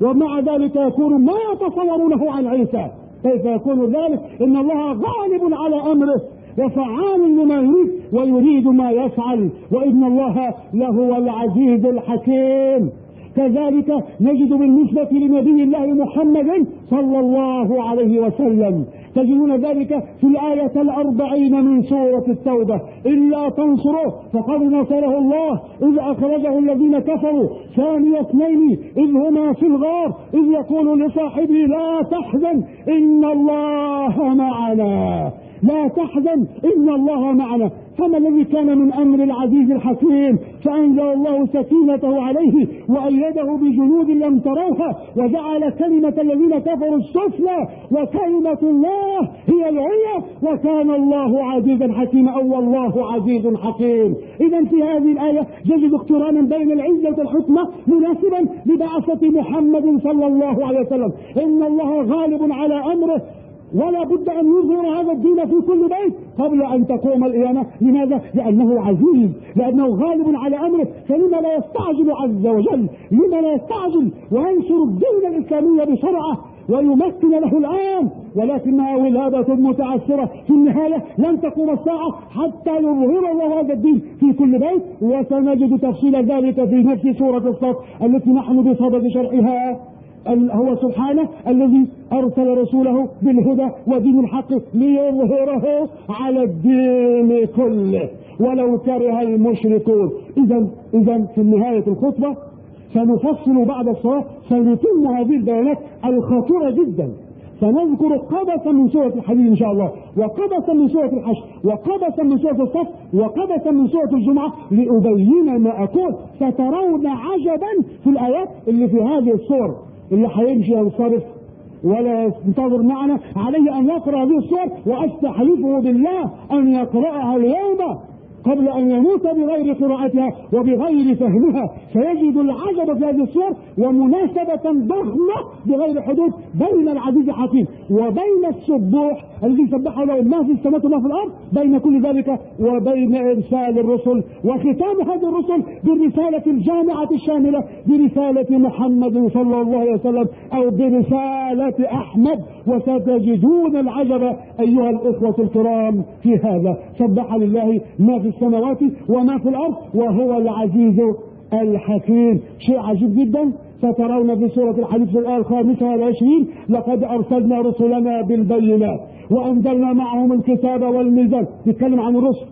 ومع ذلك يكون ما يتصورونه عن عيسى؟ كيف يكون ذلك؟ إن الله غالب على أمره وفعال لما يريد ويريد ما يفعل وإن الله لهو العزيز الحكيم. كذلك نجد بالنسبة لنبي الله محمد صلى الله عليه وسلم تجدون ذلك في الآية الأربعين من سورة التوبة. إلا تنصروه فقد نصره الله. إذ أخرجه الذين كفروا ثاني اثنين إذ هما في الغار إذ يقول لصاحبه لا تحزن إن الله معنا. لا تحزن إن الله معنا. فما الذي كان من أمر العزيز الحكيم؟ فأنزل الله سكينته عليه وأيده بجنود لم تروها وجعل كلمة الذين كفروا السفلى وكلمة الله هي العليا. وكان الله عزيزا حكيما أو والله عزيز حكيم. إذا في هذه الآية يجد اقترانا بين العزة والحكمة مناسبا لبعثة محمد صلى الله عليه وسلم. إن الله غالب على أمره ولا بد أن يظهر هذا الدين في كل بيت قبل أن تقوم القيامة. لماذا؟ لأنه عزيز لأنه غالب على أمره. فلما لا يستعجل عز وجل لما لا يستعجل وينشر الدين الإسلامي بسرعة ويمكن له الآن ولكنها ولادة متعثرة في النهاية لن تقوم الساعة حتى يظهر الله هذا الدين في كل بيت. وسنجد تفصيل ذلك في نفس سورة الصف التي نحن بصدد شرحها. هو سبحانه الذي أرسل رسوله بالهدى ودين الحق ليظهره على الدين كله. ولو كره المشركون. إذا إذا في نهاية الخطبة سنفصل بعد الصلاة سنتم هذه البيانات الخطيرة جدا. سنذكر قبسا من سورة الحديد إن شاء الله وقبسا من سورة الحشر وقبسا من سورة الصف وقبسا من سورة الجمعة لأبين ما أقول. سترون عجبا في الآيات اللي في هذه الصور اللي هيمشي ينصرف ولا ينتظر معنا. عليه أن يقرأ هذه الصور وأستحلفه بالله أن يقرأها اليوم قبل أن يموت بغير قراءتها وبغير فهمها. فيجد العجب في هذه الصور ومناسبة ضخمة بغير حدود بين العزيز الحكيم وبين السبوح الذي سبحه له ما في السماوات وما في الأرض بين كل ذلك وبين إرسال الرسل وختام هذه الرسل بالرسالة الجامعة الشاملة برسالة محمد صلى الله عليه وسلم أو برسالة أحمد. وستجدون العجب أيها الإخوة الكرام في هذا. سبح لله ما في السماوات وما في الأرض وهو العزيز الحكيم. شيء عجيب جدا. سترون في سورة الحديث الآية الخامسة والعشرين لقد أرسلنا رسلنا بالبينات وأنزلنا معهم الكتاب والميزان. تتكلم عن الرسل.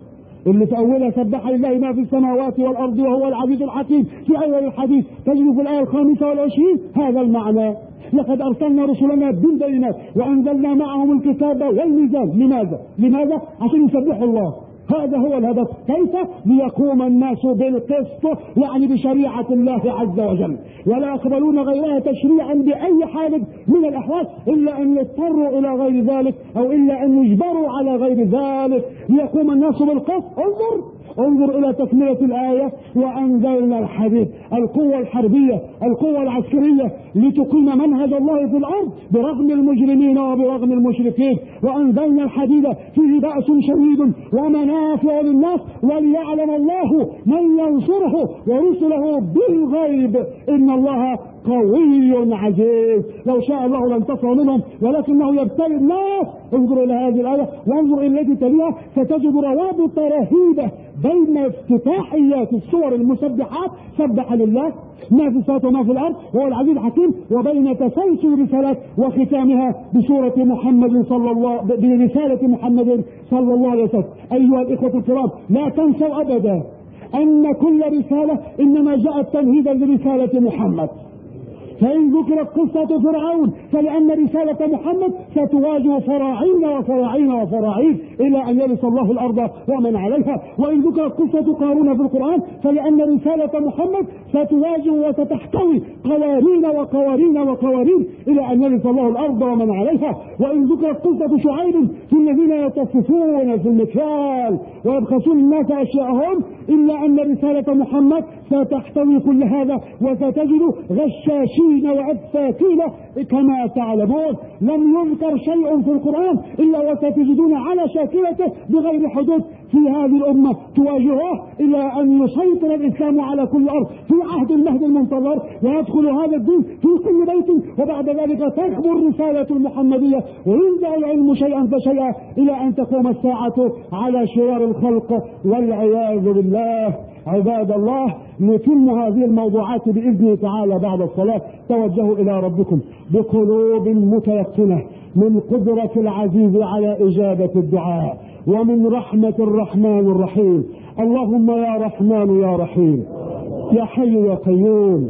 اللي في أولها سبح لله ما في السماوات والأرض وهو العزيز الحكيم. في أول الحديث تجد في الآية الخامسة والعشرين هذا المعنى. لقد أرسلنا رسلنا بالبينات وأنزلنا معهم الكتاب والميزان. لماذا؟ لماذا؟ عشان يسبحوا الله. هذا هو الهدف. كيف؟ ليقوم الناس بالقسط يعني بشريعة الله عز وجل. ولا يقبلون غيرها تشريعا بأي حال من الأحوال إلا أن يضطروا إلى غير ذلك أو إلا أن يجبروا على غير ذلك. ليقوم الناس بالقسط. انظر! انظر إلى تكملة الآية وأنزلنا الحديد القوة الحربية القوة العسكرية لتقيم منهج الله في الأرض برغم المجرمين وبرغم المشركين. وأنزلنا الحديد فيه بأس شديد ومنافع للناس وليعلم الله من ينصره ورسله بالغيب. إن الله قوي عزيز. لو شاء الله لانتصر منهم ولكنه يبتلي الناس. انظر إلى هذه الآية وانظر إلى التي تليها. ستجد روابط رهيبة بين افتتاحيات السور المسبحات سبح لله. ما في السماوات وما في الأرض وهو العزيز الحكيم. وبين تسلسل الرسالات وختامها بسورة محمد صلى الله برسالة محمد صلى الله عليه وسلم. أيها الإخوة الكرام لا تنسوا أبدا أن كل رسالة إنما جاءت تمهيدا لرسالة محمد. فإن ذكرت قصة فرعون فلأن رسالة محمد ستواجه فراعين وفراعين وفراعين إلى أن يرث الله الأرض ومن عليها. وإن ذكرت قصة قارون في القرآن فلأن رسالة محمد ستواجه وستحتوي قوارين وقوارين وقوارين إلى أن يرث الله الأرض ومن عليها. وإن ذكرت قصة شعيب في الذين يتصفون في المكيال ويبخسون الناس أشياءهم إلا أن رسالة محمد ستحتوي كل هذا وستجد غشاشين وعفاكين كما تعلمون. لم يذكر شيء في القرآن إلا وستجدون على شاكلته بغير حدود. في هذه الأمة تواجهه إلى أن يسيطر الإسلام على كل أرض. في عهد المهد المنتظر ويدخل هذا الدين في كل بيت. وبعد ذلك تكبر الرسالة المحمدية. وينزع العلم شيئا فشيئا إلى أن تقوم الساعة على شرار الخلق والعياذ بالله. عباد الله نتم هذه الموضوعات بإذنه تعالى بعد الصلاة. توجهوا إلى ربكم بقلوب متيقنة من قدرة العزيز على إجابة الدعاء ومن رحمة الرحمن الرحيم. اللهم يا رحمن يا رحيم يا حي يا قيوم.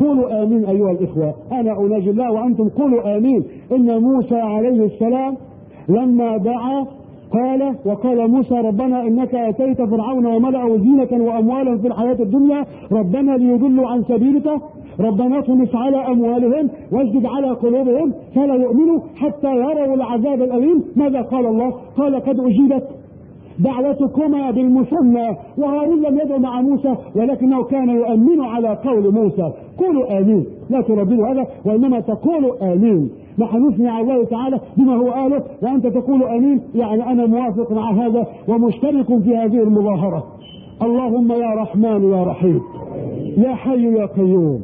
قولوا آمين أيها الإخوة. أنا أناجي الله وأنتم قولوا آمين. إن موسى عليه السلام لما دعا قال وقال موسى ربنا إنك آتيت فرعون وملأه زينة وأموالا في الحياة الدنيا ربنا ليضلوا عن سبيلك ربنا اطمس على أموالهم واسجد على قلوبهم فلا يؤمنوا حتى يروا العذاب الأليم. ماذا قال الله؟ قال قد أجيبت دعوتكما بالمثنى وهارون لم يدعو مع موسى ولكنه كان يؤمن على قول موسى. قولوا آمين. لا ترددوا هذا وإنما تقولوا آمين. نحن نثني على الله تعالى بما هو قاله وأنت تقول آمين يعني أنا موافق مع هذا ومشترك في هذه المظاهرة. اللهم يا رحمن يا رحيم يا حي يا قيوم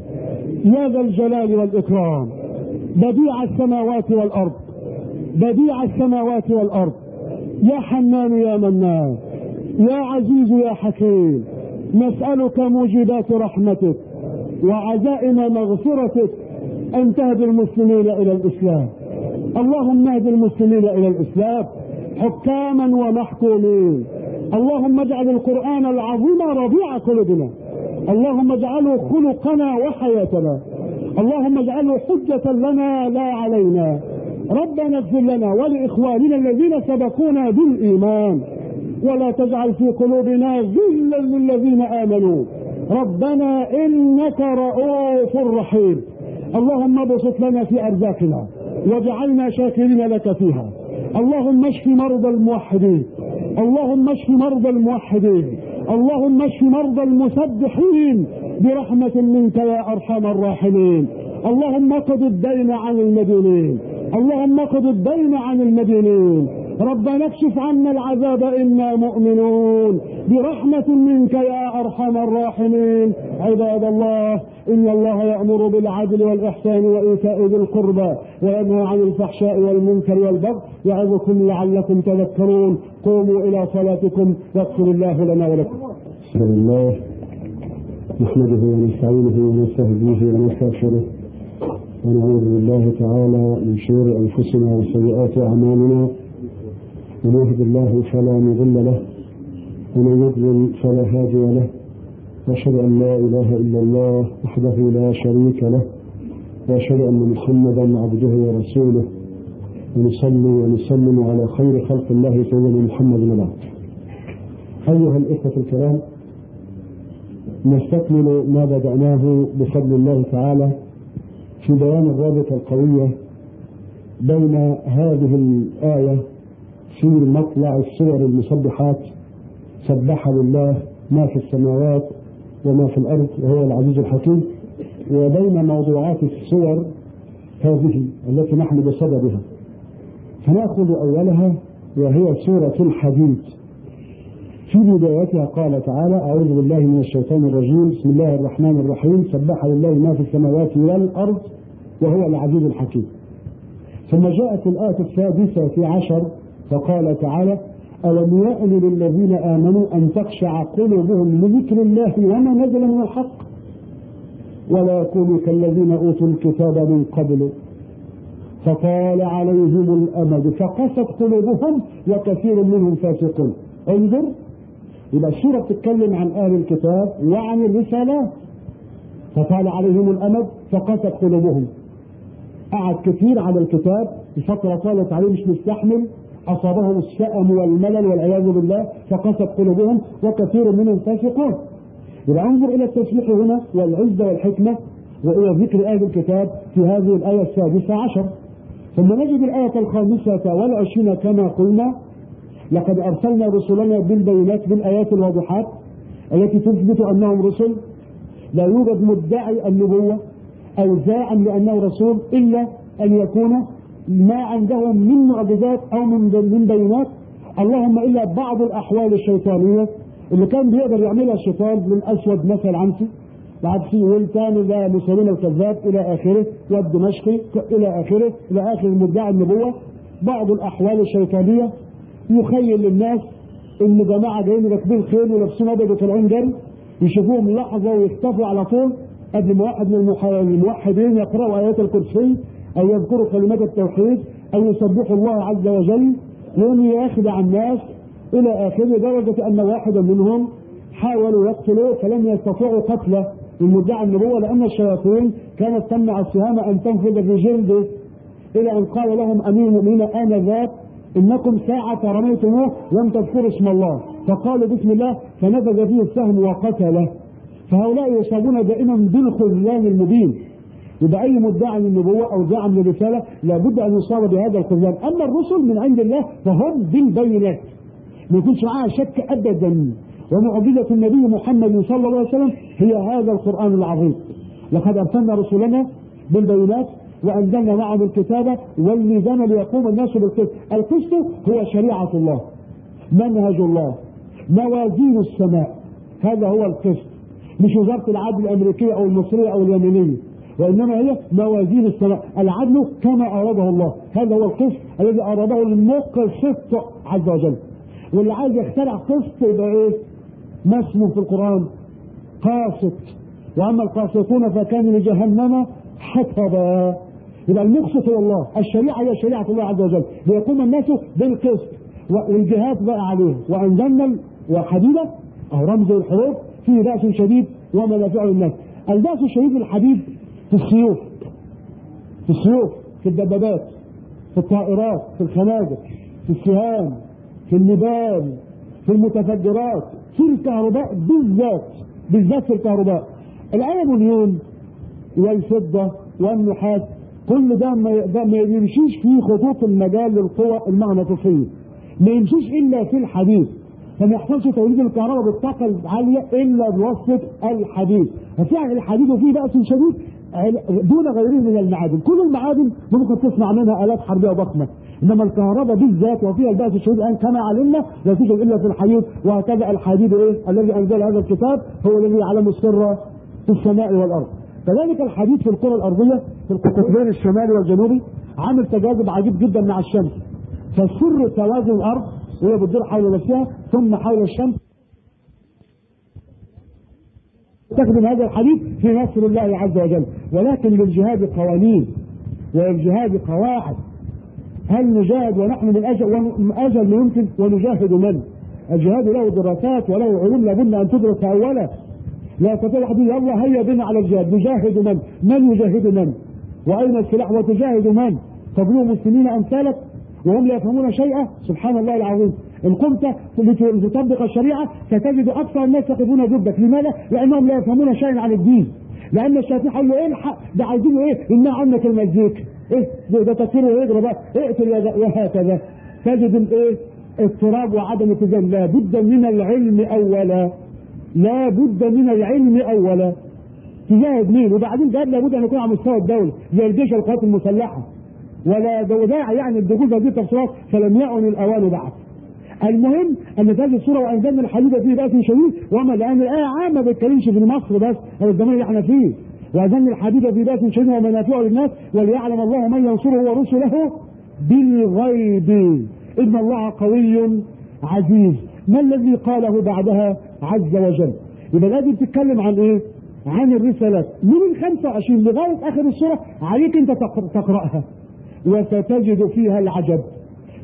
يا ذا الجلال والإكرام بديع السماوات والأرض بديع السماوات والأرض. يا حنان يا منان يا عزيز يا حكيم نسألك موجبات رحمتك وعزائم مغفرتك أن تهدي المسلمين إلى الإسلام. اللهم اهد المسلمين إلى الإسلام حكاما ومحكومين. اللهم اجعل القرآن العظيم ربيع قلوبنا. اللهم اجعله خلقنا وحياتنا. اللهم اجعله حجة لنا لا علينا. ربنا اغفر لنا ولإخواننا الذين سبقونا بالإيمان. ولا تجعل في قلوبنا غلا للذين آمنوا. ربنا إنك رؤوف رحيم. اللهم ابسط لنا في أرزاقنا واجعلنا شاكرين لك فيها. اللهم اشف مرضى الموحدين. اللهم اشف مرضى الموحدين. اللهم اشف مرضى المسبحين. برحمة منك يا أرحم الراحمين. اللهم اقض الدين عن المدينين. اللهم اقض الدين عن المدينين. ربنا اكشف عنا العذاب إنا مؤمنون. برحمة منك يا أرحم الراحمين. عباد الله إن الله يأمر بالعدل والإحسان وإيتاء ذي القربى وينهى عن الفحشاء والمنكر والبغي يعظكم لعلكم تذكرون. قوموا إلى صلاتكم. واغفر الله لنا ولكم. بسم الله. نحمده ونستعينه ونستهديه ونستغفره. ونعوذ بالله تعالى من شرور أنفسنا وسيئات أعمالنا. من يهد الله فلا مضل له ومن يضلل فلا هادي له. وأشهد أن لا إله إلا الله وحده لا شريك له. وأشهد أن محمدا عبده ورسوله. ونصلي ونسلم على خير خلق الله سيدنا محمد وبعد أيها الإخوة الكرام نستكمل ما بدأناه بفضل الله تعالى في بيان الرابطة القوية بين هذه الآية في مطلع السور المسبحات سبح لله ما في السماوات وما في الأرض وهو العزيز الحكيم وبين موضوعات السور هذه التي نحن بصددها فنأخذ أولها وهي سورة الحديد. في بدايتها قال تعالى أعوذ بالله من الشيطان الرجيم بسم الله الرحمن الرحيم سبح لله ما في السماوات والأرض وهو العزيز الحكيم. ثم جاءت الآية السادسة عشر فقال تعالى ألم يأن للذين آمنوا أن تخشع قلوبهم لذكر الله وما نزل من الحق؟ ولا يكونوا كالذين أوتوا الكتاب من قبل. فطال عليهم الأمد فقست قلوبهم وكثير منهم فاسقون. انظر يبقى السورة بتتكلم عن أهل الكتاب وعن الرسالات فطال عليهم الأمد فقست قلوبهم. قعد كثير على الكتاب لفترة طالت عليه مش مستحمل أصابهم الشأم والملل والعياذ بالله فقست قلوبهم وكثير منهم فاسقون. يبقى انظر إلى التسبيح هنا والعزة والحكمة وإلى ذكر أهل الكتاب في هذه الآية السادسة عشر. ثم نجد الآية الخامسة والعشرين كما قلنا لقد أرسلنا رسلنا بالبينات بالآيات الواضحات التي تثبت أنهم رسل. لا يوجد مدعي النبوة أو زاعم لأنه رسول إلا أن يكون ما عندهم من معجزات أو من من بينات اللهم إلا بعض الأحوال الشيطانية اللي كان بيقدر يعملها الشيطان من أسود مثل عنسي في والثاني ده مسلمين الكذاب إلى آخره والدمشقي إلى آخره إلى آخر مدعي النبوة. بعض الأحوال الشيطانية يخيل للناس إن جماعة جايين راكبين خيل ولابسين أبيض وطالعين جري يشوفوهم لحظة ويختفوا على طول. قبل ما واحد من الموحدين يقرأوا آيات الكرسي أو يذكروا كلمات التوحيد أو يسبحوا الله عز وجل يوم يخدع الناس إلى آخره لدرجة أن واحدا منهم حاولوا يقتلوه فلم يستطيعوا قتله من مدعي النبوة لأن الشياطين كانت تمنع السهام أن تنفذ بجلده إلى أن قال لهم أمير المؤمنين آنذاك إنكم ساعة رميتموه لم تذكروا اسم الله. فقالوا بسم الله فنفذ فيه السهم وقتله. فهؤلاء يصابون دائما بالخذلان المبين. يبقى أي مدعي للنبوة أو داعم للرسالة لابد أن يصاب بهذا الخذلان أما الرسل من عند الله فهم بالبينات. ما يكونش معاها شك أبدا. ومعجزة النبي محمد صلى الله عليه وسلم هي هذا القرآن العظيم. لقد أرسلنا رسلنا بالبينات وأنزلنا معهم الكتاب والميزان ليقوم الناس بالقسط. القسط هو شريعة الله منهج الله موازين السماء. هذا هو القسط. مش وزارة العدل الأمريكية أو المصرية أو اليمنية وإنما هي موازين السماء العدل كما أراده الله. هذا هو القسط الذي أراده المقسط عز وجل. واللي عايز يخترع قسط يبقى إيه؟ ما اسمه في القرآن؟ قاسط. وأما القاسطون فكانوا لجهنم حطبا. يبقى المقسط هو الله. الشريعة هي شريعة الله عز وجل. ليقوم الناس بالقسط. والجهاد بقى عليه. وأنزلنا وحديدة أو رمز الحروب. فيه بأس شديد ومنافع للناس البأس الشديد الحديد في السيوف في السيوف في الدبابات في الطائرات في الخنادق في السهام في النبال في المتفجرات في الكهرباء بالذات بالذات في الكهرباء. الألمنيوم والفضة والنحاس كل ده ما ده ما يمشيش في خطوط المجال للقوى المغناطيسية ما يمشيش إلا في الحديد. فما يحصلش توليد الكهرباء بالطاقة العالية إلا بواسطة الحديد. ففعلا الحديد فيه بأس شديد دون غيره من المعادن. كل المعادن ممكن تسمع منها آلات حربية ضخمة إنما الكهرباء بالذات وفيها البأس الشديد الآن كما علمنا لا توجد إلا في الحديد. وهكذا الحديد إيه؟ الذي أنزل هذا الكتاب هو الذي يعلم السر في السماء والأرض. كذلك الحديد في الكرة الأرضية في القطبين الشمالي والجنوبي عامل تجاذب عجيب جدا مع الشمس. فسر توازن الأرض وهي بتدور حول نفسها ثم حول الشمس تستخدم هذا الحديث في نصر الله عز وجل ولكن للجهاد قوانين وللجهاد قواعد هل نجاهد ونحن من أجل أجل يمكن ونجاهد من؟ الجهاد له دراسات وله علوم لابد أن تدرس اولا لا يستطيع احد يلا هيا بنا على الجهاد نجاهد من؟ من يجاهد من؟ وأين السلاح وتجاهد من؟ تبلغ مسلمين أمثالك وهم لا يفهمون شيئا سبحان الله العظيم. إن قمت لتطبق الشريعة ستجد أكثر الناس يقفون ضدك. لماذا؟ لأنهم لا يفهمون شيئا عن الدين. لأن الشياطين قال له الحق. ده عايزين إيه؟ انها عنك المزيك. إيه؟ ده, تكفير ويجرى بقى اقتل وهكذا تجد الايه؟ اضطراب وعدم اتزان لا بد من العلم أولا. لا بد من العلم أولا. تجاهد مين؟ وبعدين ده لابد أن يكون على مستوى الدولة. زي الجيش والقوات المسلحة. ولا داعي يعني الدخول هذه التفصيلات فلم يعن الأوان بعد. المهم أن في هذه الصورة وأنزلنا الحديد فيه بأس شديد وما لأن الآية عامة ما بتتكلمش في مصر بس أو الزمان اللي إحنا فيه. وأذن الحديد في بات شديد ومنافع للناس وليعلم الله من ينصره ورسله بالغيب. إن الله قوي عزيز. ما الذي قاله بعدها عز وجل؟ يبقى الآية بتتكلم عن إيه؟ عن الرسالات. من ال 25 لغاية آخر السورة عليك أنت تقرأها. وستجد فيها العجب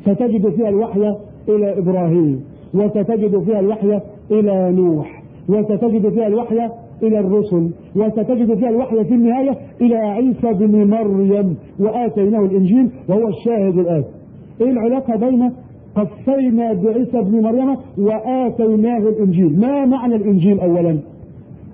ستجد فيها الوحي إلى إبراهيم وستجد فيها الوحي إلى نوح وستجد فيها الوحي إلى الرسل وستجد فيها الوحي في النهاية إلى عيسى بن مريم وآتيناه الإنجيل وهو الشاهد الآن. إيه العلاقة بين قفينا بعيسى بن مريم وآتيناه الإنجيل؟ ما معنى الإنجيل أولا؟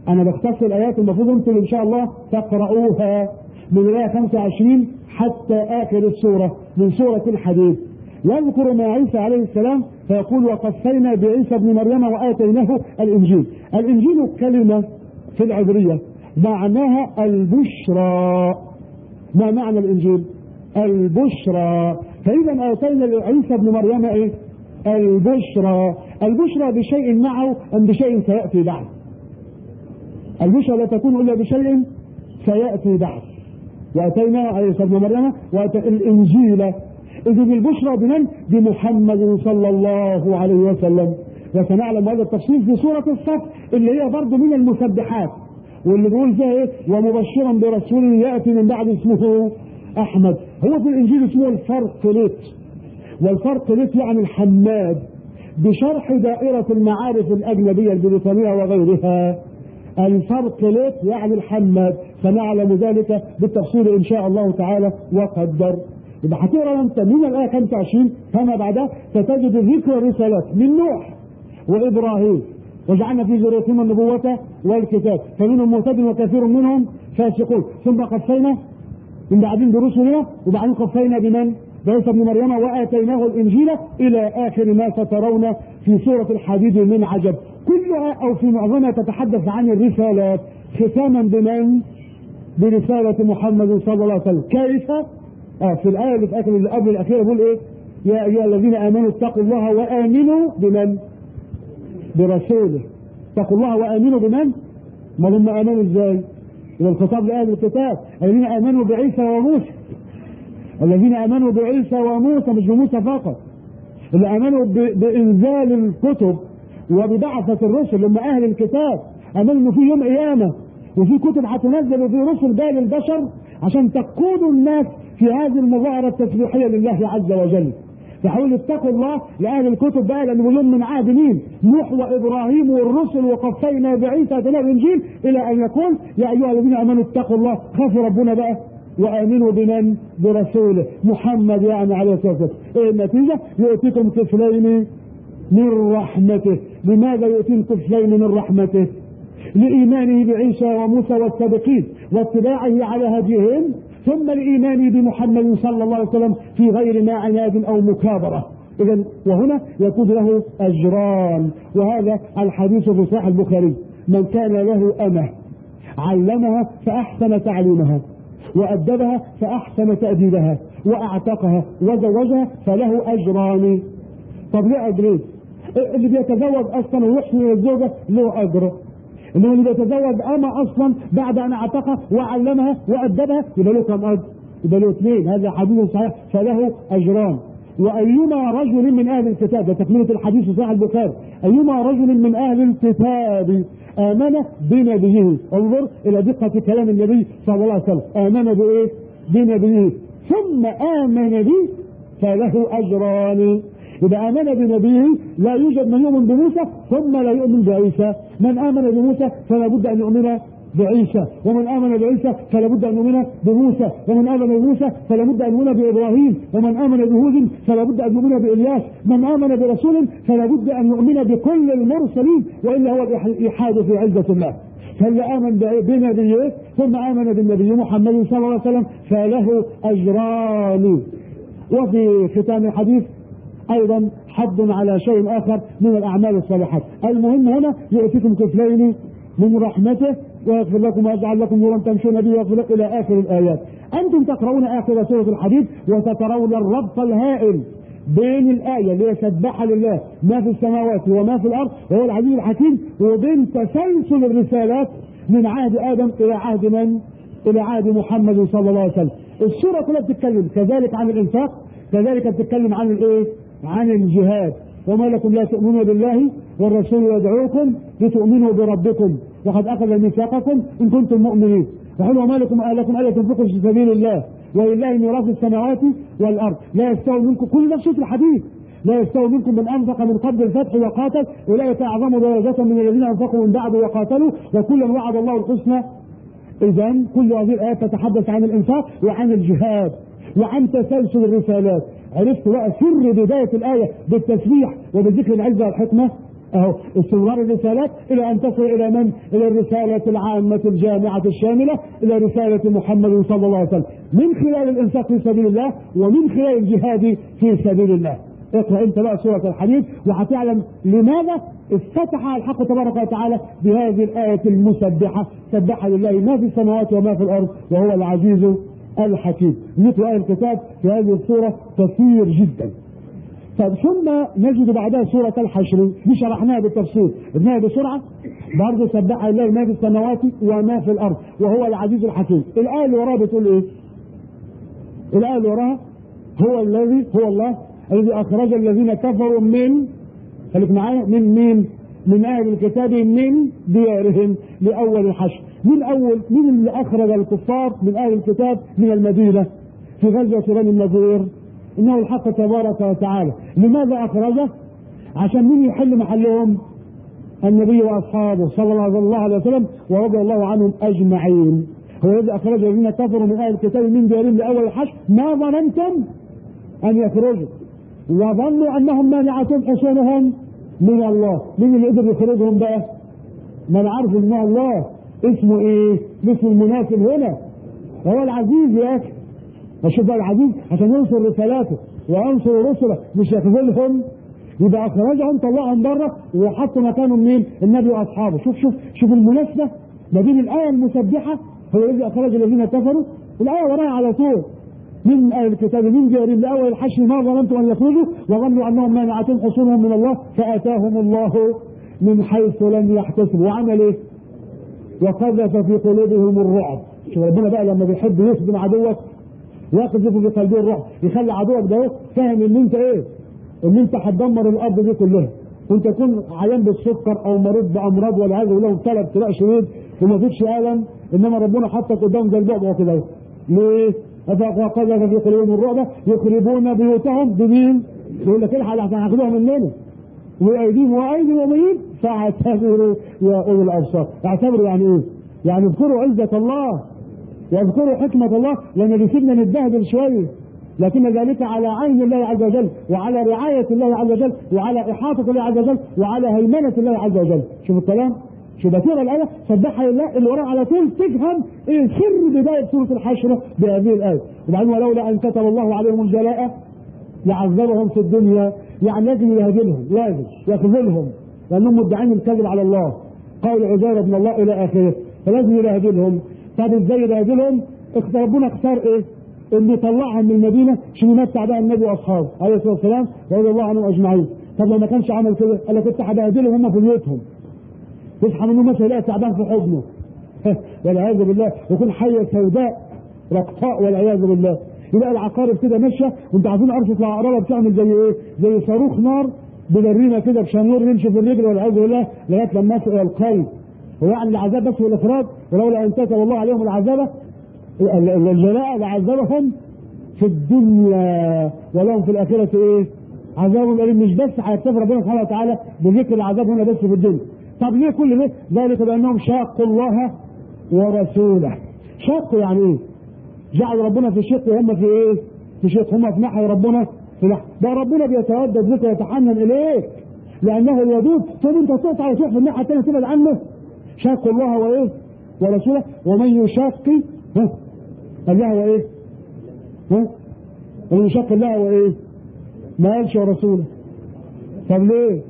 أنا بختصر الآيات المفروض أنتم إن شاء الله تقرؤوها. من الآية 25 حتى آخر السورة من سورة الحديد. يذكر ما عيسى عليه السلام فيقول وقفينا بعيسى بن مريم وآتيناه الإنجيل. الإنجيل كلمة في العبرية معناها البشرى. ما معنى الإنجيل؟ البشرى. فإذا آتينا عيسى بن مريم إيه؟ البشرى. البشرى بشيء معه أم بشيء سيأتي بعد؟ البشرى لا تكون إلا بشيء سيأتي بعد. وأتينا عيسى بن مريم وأتى الإنجيل. إذن البشرى بمن؟ بمحمد صلى الله عليه وسلم. وسنعلم هذا التفصيل في سورة الصف اللي هي برضه من المسبحات. واللي بيقول فيها إيه؟ ومبشرا برسول يأتي من بعد اسمه أحمد. هو في الإنجيل اسمه الفرقليت والفرقليت يعني الحماد. بشرح دائرة المعارف الأجنبية البريطانية وغيرها. الفرقليت يعني الحماد. سنعلم ذلك بالتفصيل إن شاء الله تعالى وقدر. يبقى هتقرا أنت من الآية 25 فما بعدها ستجد ذكر رسالات من نوح وإبراهيم. وجعلنا في ذريتهم النبوة والكتاب. فمنهم مهتد وكثير منهم فاسقون. ثم قفينا من بعدين برسلنا وبعدين قفينا بمن؟ بعيسى بن مريم وآتيناه الإنجيل إلى آخر ما سترون في سورة الحديد من عجب. كلها أو في معظمها تتحدث عن الرسالات. ختاما بمن؟ برسالة محمد صلى الله عليه وسلم كيف؟ آه في الآية اللي في آخر اللي قبل الأخيرة بيقول إيه؟ يا أيها الذين آمنوا اتقوا الله وآمنوا بمن؟ برسوله اتقوا الله وآمنوا بمن؟ ما هم آمنوا إزاي؟ إذا الخطاب لأهل الكتاب الذين آمنوا بعيسى وموسى الذين آمنوا بعيسى وموسى مش بموسى فقط اللي آمنوا بإنزال الكتب وببعثة الرسل هم أهل الكتاب آمنوا إنه في يوم قيامة وفي كتب هتنزل وفي رسل باقي للبشر عشان تقودوا الناس في هذه المظاهرة التسبيحية لله عز وجل فحاولوا اتقوا الله لأهل الكتب بقى لأن بيقولون من عهد مين؟ نوح وإبراهيم والرسل وقفينا بعيسى تلاقي الإنجيل إلى أن يقول يا أيها الذين آمنوا اتقوا الله خافوا ربنا بقى وآمنوا بمن؟ برسوله محمد يعني عليه الصلاة والسلام إيه النتيجة؟ يؤتيكم كفلين من رحمته لماذا يؤتيكم كفلين من رحمته؟ لإيمانه بعيسى وموسى والسابقين واتباعه على هديهم ثم الإيمان بمحمد صلى الله عليه وسلم في غير ما عناد أو مكابرة. إذا وهنا يكون له أجران وهذا الحديث في صحيح البخاري من كان له أمة علمها فأحسن تعليمها وأدبها فأحسن تأديبها وأعتقها وزوجها فله أجران. طب ليه أجرين؟ اللي بيتزوج أصلا ويحسن الزوجة له أجر. إنه اللي بيتزوج أما أصلا بعد أن اعتقها وعلمها وادبها يبقى له كم اجر؟ يبقى له اثنين. هذا حديث صحيح فله أجران. وأيما رجل من أهل الكتاب ده تكملة الحديث في صحيح البخاري. أيما رجل من أهل الكتاب آمن بنبيه. انظر إلى دقة كلام النبي صلى الله عليه وسلم. آمن بإيه؟ بنبيه. ثم آمن به فله أجران. إذا آمن بنبيه لا يوجد من يؤمن بموسى ثم لا يؤمن بعيسى. من آمن بموسى فلا بد أن يؤمن بعيسى. ومن آمن بعيسى فلا بد أن يؤمن بموسى. ومن آمن بموسى فلا بد أن يؤمن بإبراهيم. ومن آمن بهود فلا بد أن يؤمن بإلياس. من آمن برسول فلا بد أن يؤمن بكل المرسلين وإلا هو الإلحاد في عزة الله. فاللي آمن بنبيه؟ ثم آمن بالنبي محمد صلى الله عليه وسلم فله أجران. وفي ختام الحديث أيضا حد على شيء آخر من الأعمال الصالحات. المهم هنا يؤتيكم كفلين من رحمته ويغفر لكم ويجعل لكم نورا تمشون به ويغفر لكم إلى آخر الآيات. أنتم تقرؤون آخر سورة الحديث وتترون الربط الهائل بين الآية اللي هي سبح لله ما في السماوات وما في الأرض وهو العزيز الحكيم. وبين تسلسل الرسالات من عهد آدم إلى عهد من؟ إلى عهد محمد صلى الله عليه وسلم. السورة كلها بتتكلم كذلك عن الإنفاق كذلك بتتكلم عن الإيه؟ عن الجهاد وما لكم لا تؤمنون بالله والرسول يدعوكم لتؤمنوا بربكم وقد أخذ ميثاقكم إن كنتم مؤمنين. وقال وما لكم لكم الا تنفقوا في سبيل الله. ولله ميراث السماوات والأرض. لا يستوي منكم كل نفس في الحديث. لا يستوي منكم من أنفق من قبل الفتح وقاتل. أولئك أعظم درجة من الذين أنفقوا من بعد وقاتلوا. وكلا وعد الله الحسنى. اذا كل هذه الآيات تتحدث عن الإنفاق وعن الجهاد وعن تسلسل الرسالات. عرفت بقى سر بداية الآية بالتسبيح وبذكر العزة والحكمة أهو استمرار الرسالات إلى أن تصل إلى من؟ إلى الرسالة العامة الجامعة الشاملة إلى رسالة محمد صلى الله عليه وسلم من خلال الإنفاق في سبيل الله ومن خلال الجهاد في سبيل الله. اقرأ أنت بقى سورة الحديد وهتعلم لماذا افتتح الحق تبارك وتعالى بهذه الآية المسبحة سبح لله ما في السماوات وما في الأرض وهو العزيز الحكيم. مثل الكتاب في هذه السوره كثير جدا. طب ثم نجد بعدها سورة الحشر دي شرحناها بالتفصيل ابنها بسرعة برضه سبح لله ما في السماوات وما في الأرض وهو العزيز الحكيم الآية اللي وراها بتقول إيه؟ الآية اللي وراها هو الذي هو الله الذي أخرج الذين كفروا من خليك معايا من مين؟ من أهل الكتاب من ديارهم لأول الحشر. من أول مين اللي أخرج الكفار من أهل الكتاب من المدينة؟ في غزوة بني النذير إنه الحق تبارك وتعالى. لماذا أخرجه؟ عشان مين يحل محلهم؟ النبي وأصحابه صلى الله عليه وسلم ورضي الله عنهم أجمعين. هو الذي اخرج الذين كفروا من أهل الكتاب من ديارهم لأول الحشر. ما ظننتم أن يخرجوا؟ وظنوا أنهم مانعتهم حصونهم؟ من الله. مين اللي قدر يخرجهم بقى؟ من عارف إن الله اسمه إيه؟ اسمه المناسب هنا. هو العزيز يا أخي. أشوف بقى العزيز؟ عشان ينصر رسالاته وينصر رسله مش يخذلهم يبقى أخرجهم طلعهم بره وحط مكانهم مين؟ النبي وأصحابه. شوف شوف شوف المناسبة. ما بين الآية المسبحة هو الذي أخرج الذين كفروا الآية وراها على طول. من أهل الكتاب من ديارهم لاول الحشر ما ظننتم أن يخرجوا وظنوا أنهم مانعتهم حصولهم من الله فأتاهم الله من حيث لم يحتسبوا وعمل إيه؟ وقذف في قلوبهم الرعب شوف ربنا بقى لما بيحب يصدم عدوك يقذف في قلبه الرعب يخلي عدوك ده فاهم إن أنت إيه؟ إن أنت هتدمر الأرض دي كلها وانت تكون عيان بالسكر أو مريض بأمراض والعياذ بالله وابتلى ابتلاء شديد وما فيش ألم إنما ربنا حطك قدام زي البعبع كده ليه؟ وقذف في قلوبهم الرعب يخربون بيوتهم بمين؟ يقول لك الحق عشان هياخدوها مننا وأيديهم وأيدي المؤمنين فاعتبروا يا أولي الأبصار. اعتبروا يعني إيه؟ يعني اذكروا عزة الله. واذكروا حكمة الله. لأن بيسيبنا نتبهدل شوية. لكن ذلك على عين الله عز وجل وعلى رعاية الله عز وجل وعلى إحاطة الله عز وجل وعلى هيمنة الله عز وجل. شوف الكلام؟ تقرا الآية سبحها لله اللي وراها على طول تفهم إيه سر بداية سورة الحشر بهذه الآية. وبعدين ولولا أن كتب الله عليهم الجلاء لعذبهم في الدنيا يعني لازم يهاجمهم لازم يخذلهم لأنهم مدعين الكذب على الله. قول عزير ابن الله إلى آخره فلازم يراهدلهم طب إزاي يراهدلهم ربنا اختار إيه؟ اللي طلعهم من المدينة عشان يمتع بقى النبي وأصحابه عليه الصلاة والسلام رضي الله عنهم أجمعين. طب لو ما كانش عمل كده قال لك انت هبهدلهم هم في بيوتهم. يصحى منه مثلا يلاقي تعبان في حضنه *laughs* والعياذ بالله يكون حيه سوداء رقطاء والعياذ بالله يلاقي العقارب كده ماشية وانت عارفين عرفه العقربه بتعمل زي إيه؟ زي صاروخ نار بجرينا كده بشنور يمشي في الرجل والعياذ بالله لغاية لما إلى القلب ويعني العذاب بس والإخراج ولولا أن كتب الله عليهم العذاب الجلاء لعذبهم في الدنيا ولهم في الآخرة إيه؟ عذاب أليم مش بس هيكتفي ربنا سبحانه وتعالى بذكر العذاب هنا بس في الدنيا. طب ليه كل ده؟ ذلك بأنهم شاقوا الله ورسوله. شاقوا يعني إيه؟ جعل ربنا في شق وهم في إيه؟ في شق هم في ناحيه ربنا في ناحيه ده ربنا بيتودد بك ويتحنن إليك لأنه الودود طب أنت تقطع وتروح في الناحية الثانية تبعد عنه شاقوا الله وإيه؟ ورسوله ومن يشاقي ها الله وإيه؟ ها؟ ومن يشاق الله وإيه؟ ما قالش ورسوله طب ليه؟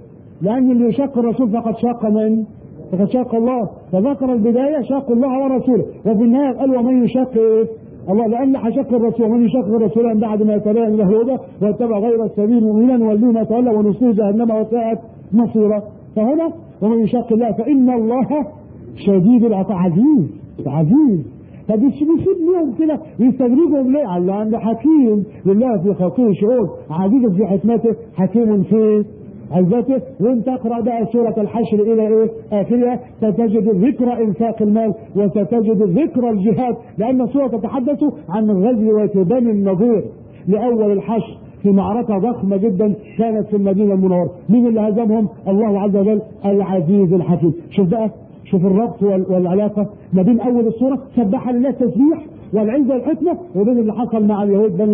لأن اللي يشاق الرسول فقد شاق من؟ فقد شاق الله. فذكر البداية شاق الله ورسوله. وفي النهاية قال ومن يشاق؟ إيه؟ الله لأن حشق الرسول. ومن يشاق الرسول بعد ما يتبين له الهدى واتبع غير السبيل مؤمنا نوليه ما تولى ونصيه جهنم وساءت مصيرا. فهنا ومن يشاق الله فإن الله شديد العطاء عزيز عزيز. طب بيسيب لهم كده يستدرجهم ليه؟ على عنده حكيم. لله في خلقه شؤون عزيز في حكمته. حكيم في عزته وانت تقرأ بقى سورة الحشر إلى إيه؟ آخرها ستجد ذكر إنفاق المال وستجد ذكر الجهاد لأن السورة تتحدث عن غزوة بني النضير لأول الحشر في معركة ضخمة جدا كانت في المدينة المنورة. مين اللي هزمهم؟ الله عز وجل العزيز الحكيم. شوف بقى شوف الربط والعلاقة ما بين أول السورة سبح لله التسبيح والعزة والحكمة وبين اللي حصل مع اليهود بين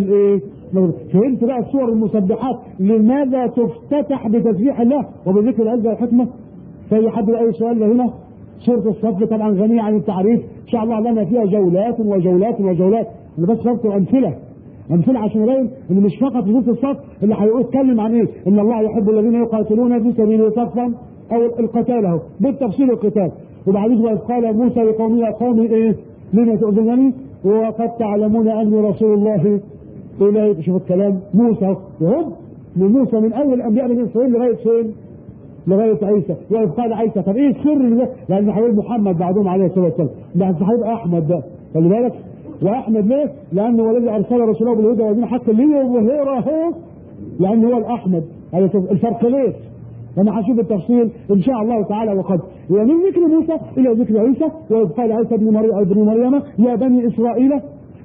الإيه؟ فهمت بقى السور المسبحات لماذا تفتتح بتسبيح الله وبذكر العزة والحكمة؟ في حد أي سؤال هنا؟ سورة الصف طبعا غنية عن التعريف إن شاء الله لنا فيها جولات وجولات وجولات أنا بس شرط أمثلة أمثلة عشان يبين إن مش فقط في سوره الصف اللي هيتكلم عن إيه؟ إن الله يحب الذين يقاتلون في سبيله صفا أو القتال أهو بالتفصيل القتال وبعدين وإذ قال موسى لقومه يا إيه؟ لما تؤذنني وقد تعلمون أني رسول الله اليك شوف الكلام موسى وهم من موسى من أول انبياء بني إسرائيل لغاية فين؟ لغاية عيسى واذ قال عيسى طب إيه السر ده؟ لأن هيقول محمد بعدهم عليه الصلاة والسلام ده هيبقى أحمد ده خلي بالك وأحمد ليه؟ لأنه هو الذي أرسل رسوله بالهدى ودين حق ليظهره لأنه هو الأحمد الفرق ليه؟ أنا هشوف التفصيل إن شاء الله تعالى وقد ومن ذكر موسى إلى ذكر عيسى واذ قال عيسى ابن مريم يا بني إسرائيل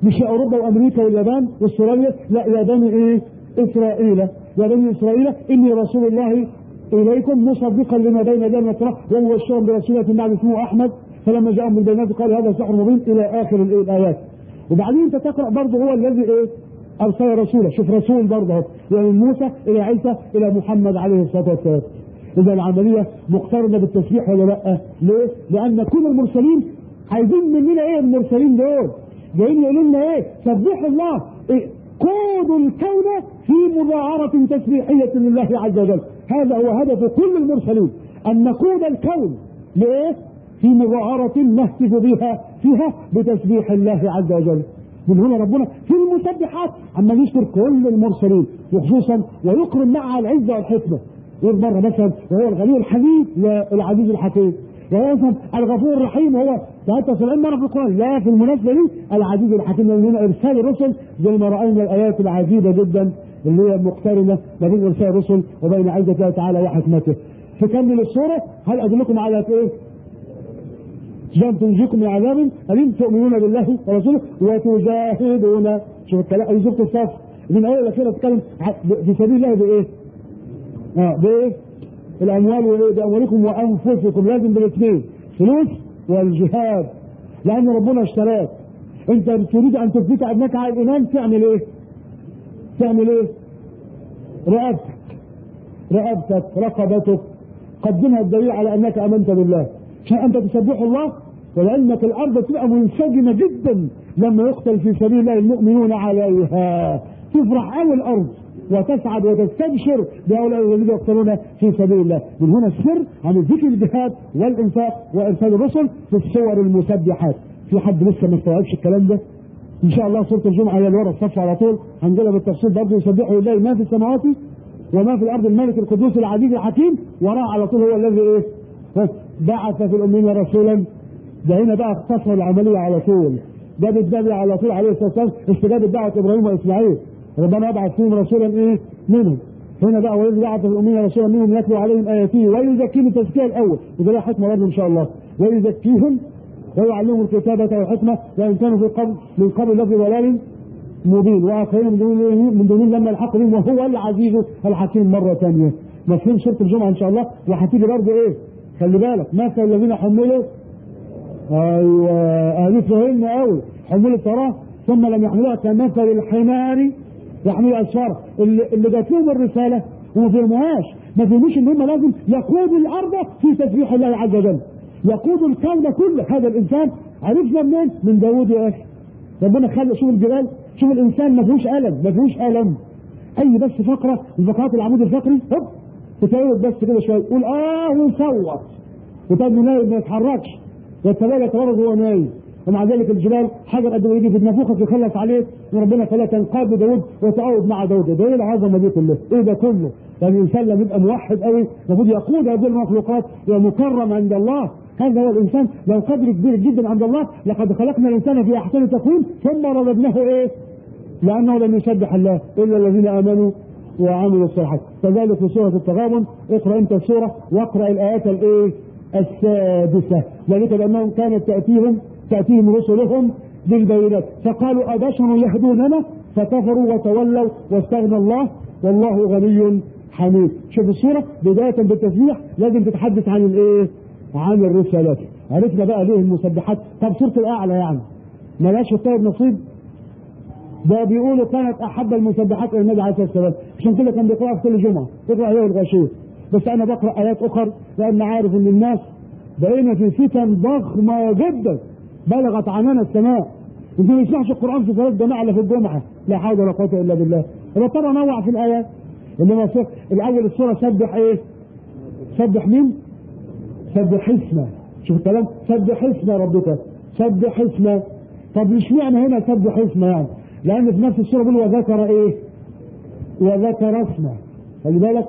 مش أوروبا وأمريكا واليابان وأستراليا لا يا بني إيه؟ إسرائيل يا بني إسرائيل إني رسول الله إليكم مصدقا لما بين يدي التوراه ومبشرا برسولة بعد اسمه أحمد فلما جاءهم بالبينات قال هذا سحر مبين إلى آخر الآيات وبعدين أنت تقرأ برضه هو الذي إيه أرسل رسوله شوف رسول برضه يعني من موسى إلى عيسى إلى محمد عليه الصلاة والسلام إذا العملية مقترنة بالتسبيح ولا لأ؟ ليه؟ لأن كل المرسلين عايزين مننا إيه المرسلين دول؟ جايين يقولوا لنا إيه؟ سبحوا الله. إيه؟ قود الكون في مظاهرة تسبيحية لله عز وجل. هذا هو هدف كل المرسلين. أن نقود الكون لإيه؟ في مظاهرة نهتف بها فيها بتسبيح الله عز وجل. من هنا ربنا في المسبحات. عما يشكر كل المرسلين وخصوصا ويقرن معها العزة والحكمة. يقول مرة مثلا وهو الغني الحميد والعزيز الحكيم. مثلا الغفور الرحيم وهو 73 مرة في القرآن. لا في المناسبة دي العزيز الحكيم لأن هنا إرسال الرسل زي ما رأينا الآيات العجيبة جدا اللي هي مقترنة ما بين إرسال الرسل وبين عزة الله تعالى وحكمته. تكمل السورة. هل أدلكم على إيه؟ لن تنجيكم من عذاب أليم؟ تؤمنون بالله ورسوله وتجاهدون. شوف الكلام. أي سورة الصف؟ من أول الأخيرة تتكلم في سبيل الله بإيه؟ آه بإيه؟ الأموال وإيه؟ بأموالكم وأنفسكم لازم بالاثنين فلوس والجهاد لأن ربنا اشتراك أنت تريد أن تثبت أنك على الإيمان تعمل إيه؟ تعمل إيه؟ رقبتك رقبتك رقبتك قدمها الدليل على أنك آمنت بالله عشان أنت تسبح الله ولأنك الأرض تبقى منسجمة جدا لما يقتل في سبيل الله المؤمنون عليها تفرح أوي الأرض وتسعد وتستبشر بهؤلاء الذين يقتلون في سبيل الله. من هنا السر عن ذكر الجهاد والإنفاق وإرسال الرسل في الصور المسبحات. في حد لسه ما استوعبش الكلام ده؟ إن شاء الله سوره الجمعة هي اللي ورا الصف على طول. هنجيبها بالتفصيل برضه يسبحوا لله ما في السماوات وما في الأرض. الملك القدوس العزيز الحكيم. وراه على طول هو الذي إيه؟ بعث في الأمين رسولا. ده هنا بقى اختصر العملية على طول. ده بالنبي على طول عليه الصلاة والسلام. استجابة دعوة إبراهيم وإسماعيل. ربنا يبعث فيهم رسولا إيه؟ منهم. هنا بقى وإذ بعث الأمين رسولا منهم يتلو عليهم آياته ويزكيهم التزكية الأول. وده لها حكمة برضه إن شاء الله. ويزكيهم ويعلمهم الكتابة والحكمة وإن كانوا في قبل من قبل لفظ ضلال مبين. وآخرين من دون من دون لما الحق بهم. وهو العزيز الحكيم مرة ثانية. مفهوم سورة الجمعة إن شاء الله. وهتيجي برضه إيه؟ خلي بالك. مثل الذين حملوا أيوه. اهدي فهمنا قوي حملوا التوراة. ثم لم يحملوها كمثل الحمار يحمل اسفار اللي, اللي جات لهم الرسالة وما فهموهاش ما فهموش إن هم لازم يقودوا الأرض في تسبيح الله عز وجل. يقودوا الكون كله. هذا الإنسان عرفنا منين؟ من داوود يا أخي ربنا خلى شوف الجبال. شوف الإنسان ما فيهوش ألم ما فيهوش ألم. أي بس فقرة؟ من فقرات العمود الفقري؟ هوب. تتعود بس كده شوية. يقول آه ويصوت وتاني نايم ما يتحركش. والتلاجة تبرد وهو نايم. ومع ذلك الجبال حجر قد في نافوخك يخلص عليك وربنا خلاها تنقاد داوود وتعود مع داوود إيه العظمه دي كلها؟ إيه ده كله؟ يعني الانسان لما يبقى موحد قوي المفروض يقود هذه المخلوقات ومكرم عند الله هذا هو الإنسان له قدر كبير جدا عند الله لقد خلقنا الإنسان في أحسن تقويم ثم رددناه إيه؟ لأنه لم يسبح الله إلا الذين آمنوا وعملوا الصالحات كذلك في سورة التغابن اقرأ أنت السورة واقرأ الآيات الإيه؟ السادسة ذلك بأنهم كانت تأتيهم تأتيهم رسلهم بالبينات. فقالوا أبشر يهدوننا؟ فكفروا وتولوا واستغنى الله. والله غني حميد. شوف السوره بداية بالتسبيح لازم تتحدث عن الإيه؟ عن الرسالات. عرفنا بقى ليه المسبحات؟ طب سوره الأعلى يعني. ملاش الطيب نصيب. ده بيقولوا كانت أحب المسبحات إلى النبي عليه الصلاة والسلام. عشان كده كان بيقرأها في كل جمعة. يقرأ هي والغشيم بس أنا بقرأ آيات أخرى لأن عارف إن الناس بقينا في فتن ضخمة جدا. بلغت عنان السماء. انت ما يسمعش القران في صلاه جماعة الا في الجمعة. لا حول ولا قوة إلا بالله. أنا طبعا نوع في الايات إنما الأول السورة سبح إيه؟ سبح مين؟ سبح اسمه. شوف الكلام. سبح اسم ربك. سبح اسمه. طب مش معنى هنا سبح اسمه يعني؟ لأن في نفس السورة بيقول وذكر إيه؟ وذكر اسمه. خلي بالك.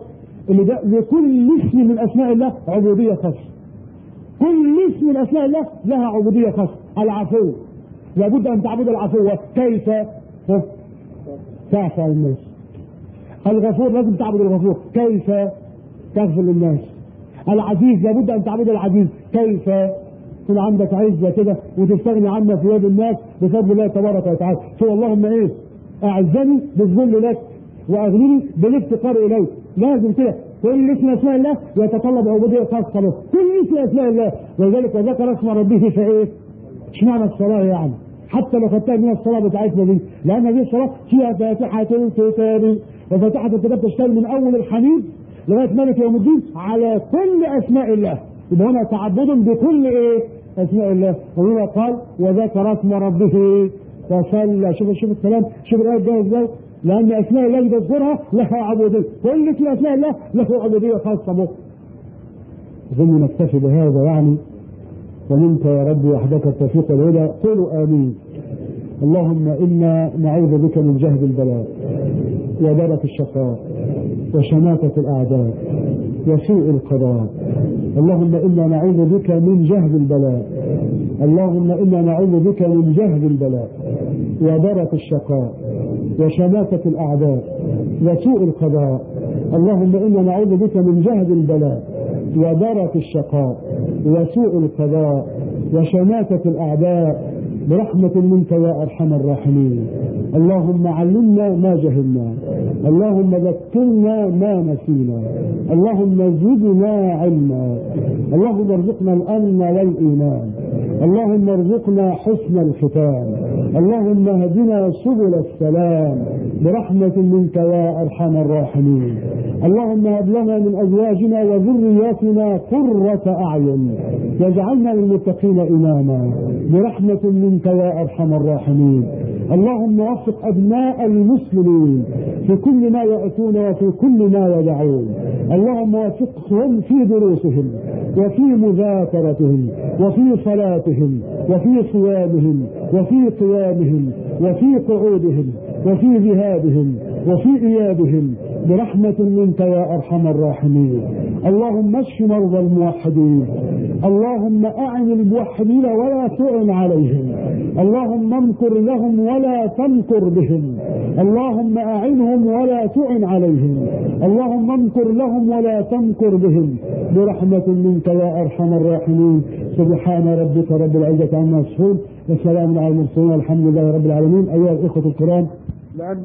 اللي ده لكل اسم من أسماء الله عبودية خاصه كل اسم من أسماء الله لها عبودية خاصه العفو. لابد أن تعبد العفو. كيف؟ تعفو الناس؟ الغفور لازم تعبد الغفور. كيف؟ تغفر للناس العزيز لابد أن تعبد العزيز. كيف؟ يكون عندك عزة كده وتستغني عنا في يد الناس بفضل الله تبارك وتعالى. تقول اللهم إيه؟ أعزني بالذل لك وأغنني بالافتقار إليك. لازم كده. كل اسم أسماء الله يتطلب عبودية خاصة له. كل اسم أسماء الله. ولذلك ذكر اسم ربه فايه؟ اشمعنى الصلاة يعني؟ حتى لو خدتها من الصلاة بتاعتنا دي لأن هذه الصلاة فيها فاتحة الكتاب وفاتحه الكتاب تشتغل من أول الحميد لغاية مالك يوم الدين على كل أسماء الله. يبقى هنا تعبد بكل إيه؟ أسماء الله. وهنا قال وذكر اسم ربه. فصلى شوف شوف الكلام. شوف الآية جاية إزاي لأن أسماء الله اللي بيذكرها لها عبودية. كل اسم أسماء الله له عبودية خاصة به. أظن نكتفي بهذا يعني. ومنك يا رب وحدك التوفيق والهدى. قولوا آمين. اللهم إنا نعوذ بك من جهد البلاء ودرك الشقاء وشماتة الأعداء وسوء القضاء. اللهم إنا نعوذ بك من جهد البلاء. اللهم إنا نعوذ بك من جهد البلاء ودرك الشقاء وشماتة الأعداء وسوء القضاء. اللهم إنا نعوذ بك من جهد البلاء ودرك الشقاء وسوء القضاء وشماتة الأعداء برحمة منك يا أرحم الراحمين. اللهم علمنا ما جهلنا. اللهم ذكرنا ما نسينا. اللهم زدنا علما. اللهم ارزقنا الأمن والإيمان. اللهم ارزقنا حسن الختام. اللهم اهدنا سبل السلام برحمة منك يا أرحم الراحمين. اللهم هب لنا من أزواجنا وذرياتنا قرة أعين. واجعلنا للمتقين إماما. برحمة منك يا أرحم الراحمين. اللهم وفق أبناء المسلمين في كل ما يأتون وفي كل ما يدعون. اللهم وفقهم في دروسهم وفي مذاكرتهم وفي صلاتهم وفي صيامهم وفي قيامهم وفي قعودهم وفي ذهابهم وفي إيابهم. برحمة منك يا أرحم الراحمين. اللهم اشف مرضى الموحدين. اللهم أعن الموحدين ولا تعن عليهم. اللهم امكر لهم ولا تمكر بهم. اللهم أعنهم ولا تعن عليهم. اللهم امكر لهم ولا تمكر بهم. برحمة منك يا أرحم الراحمين. سبحان ربك رب العزة عما يصفون. وسلام على المرسلين والحمد لله رب العالمين. أيها الإخوة الكرام لأن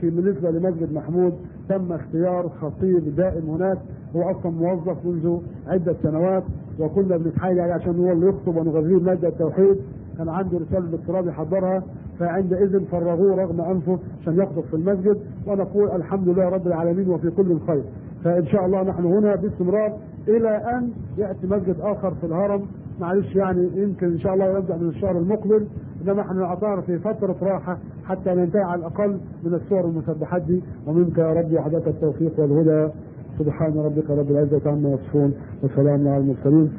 في بالنسبة لمسجد محمود تم اختيار خطيب دائم هناك هو أصلا موظف منذ عدة سنوات وكنا بنتحايل عليه عشان هو اللي يخطب ونغذيه ماده التوحيد. كان عنده رسالة دكتوراه بيحضرها فعندئذ فرغوه رغم أنفه عشان يخطب في المسجد. ونقول الحمد لله رب العالمين وفي كل خير فإن شاء الله نحن هنا باستمرار إلى أن يأتي مسجد آخر في الهرم. معلش يعني يمكن إن شاء الله يبدأ من الشهر المقبل إنما إحنا نعتبر في فترة راحة حتى ننتهي على الأقل من الصور المسبحات دي. ومنك يا رب وحدك التوفيق والهدى. سبحان ربك رب العزة عما يصفون وسلام على المرسلين.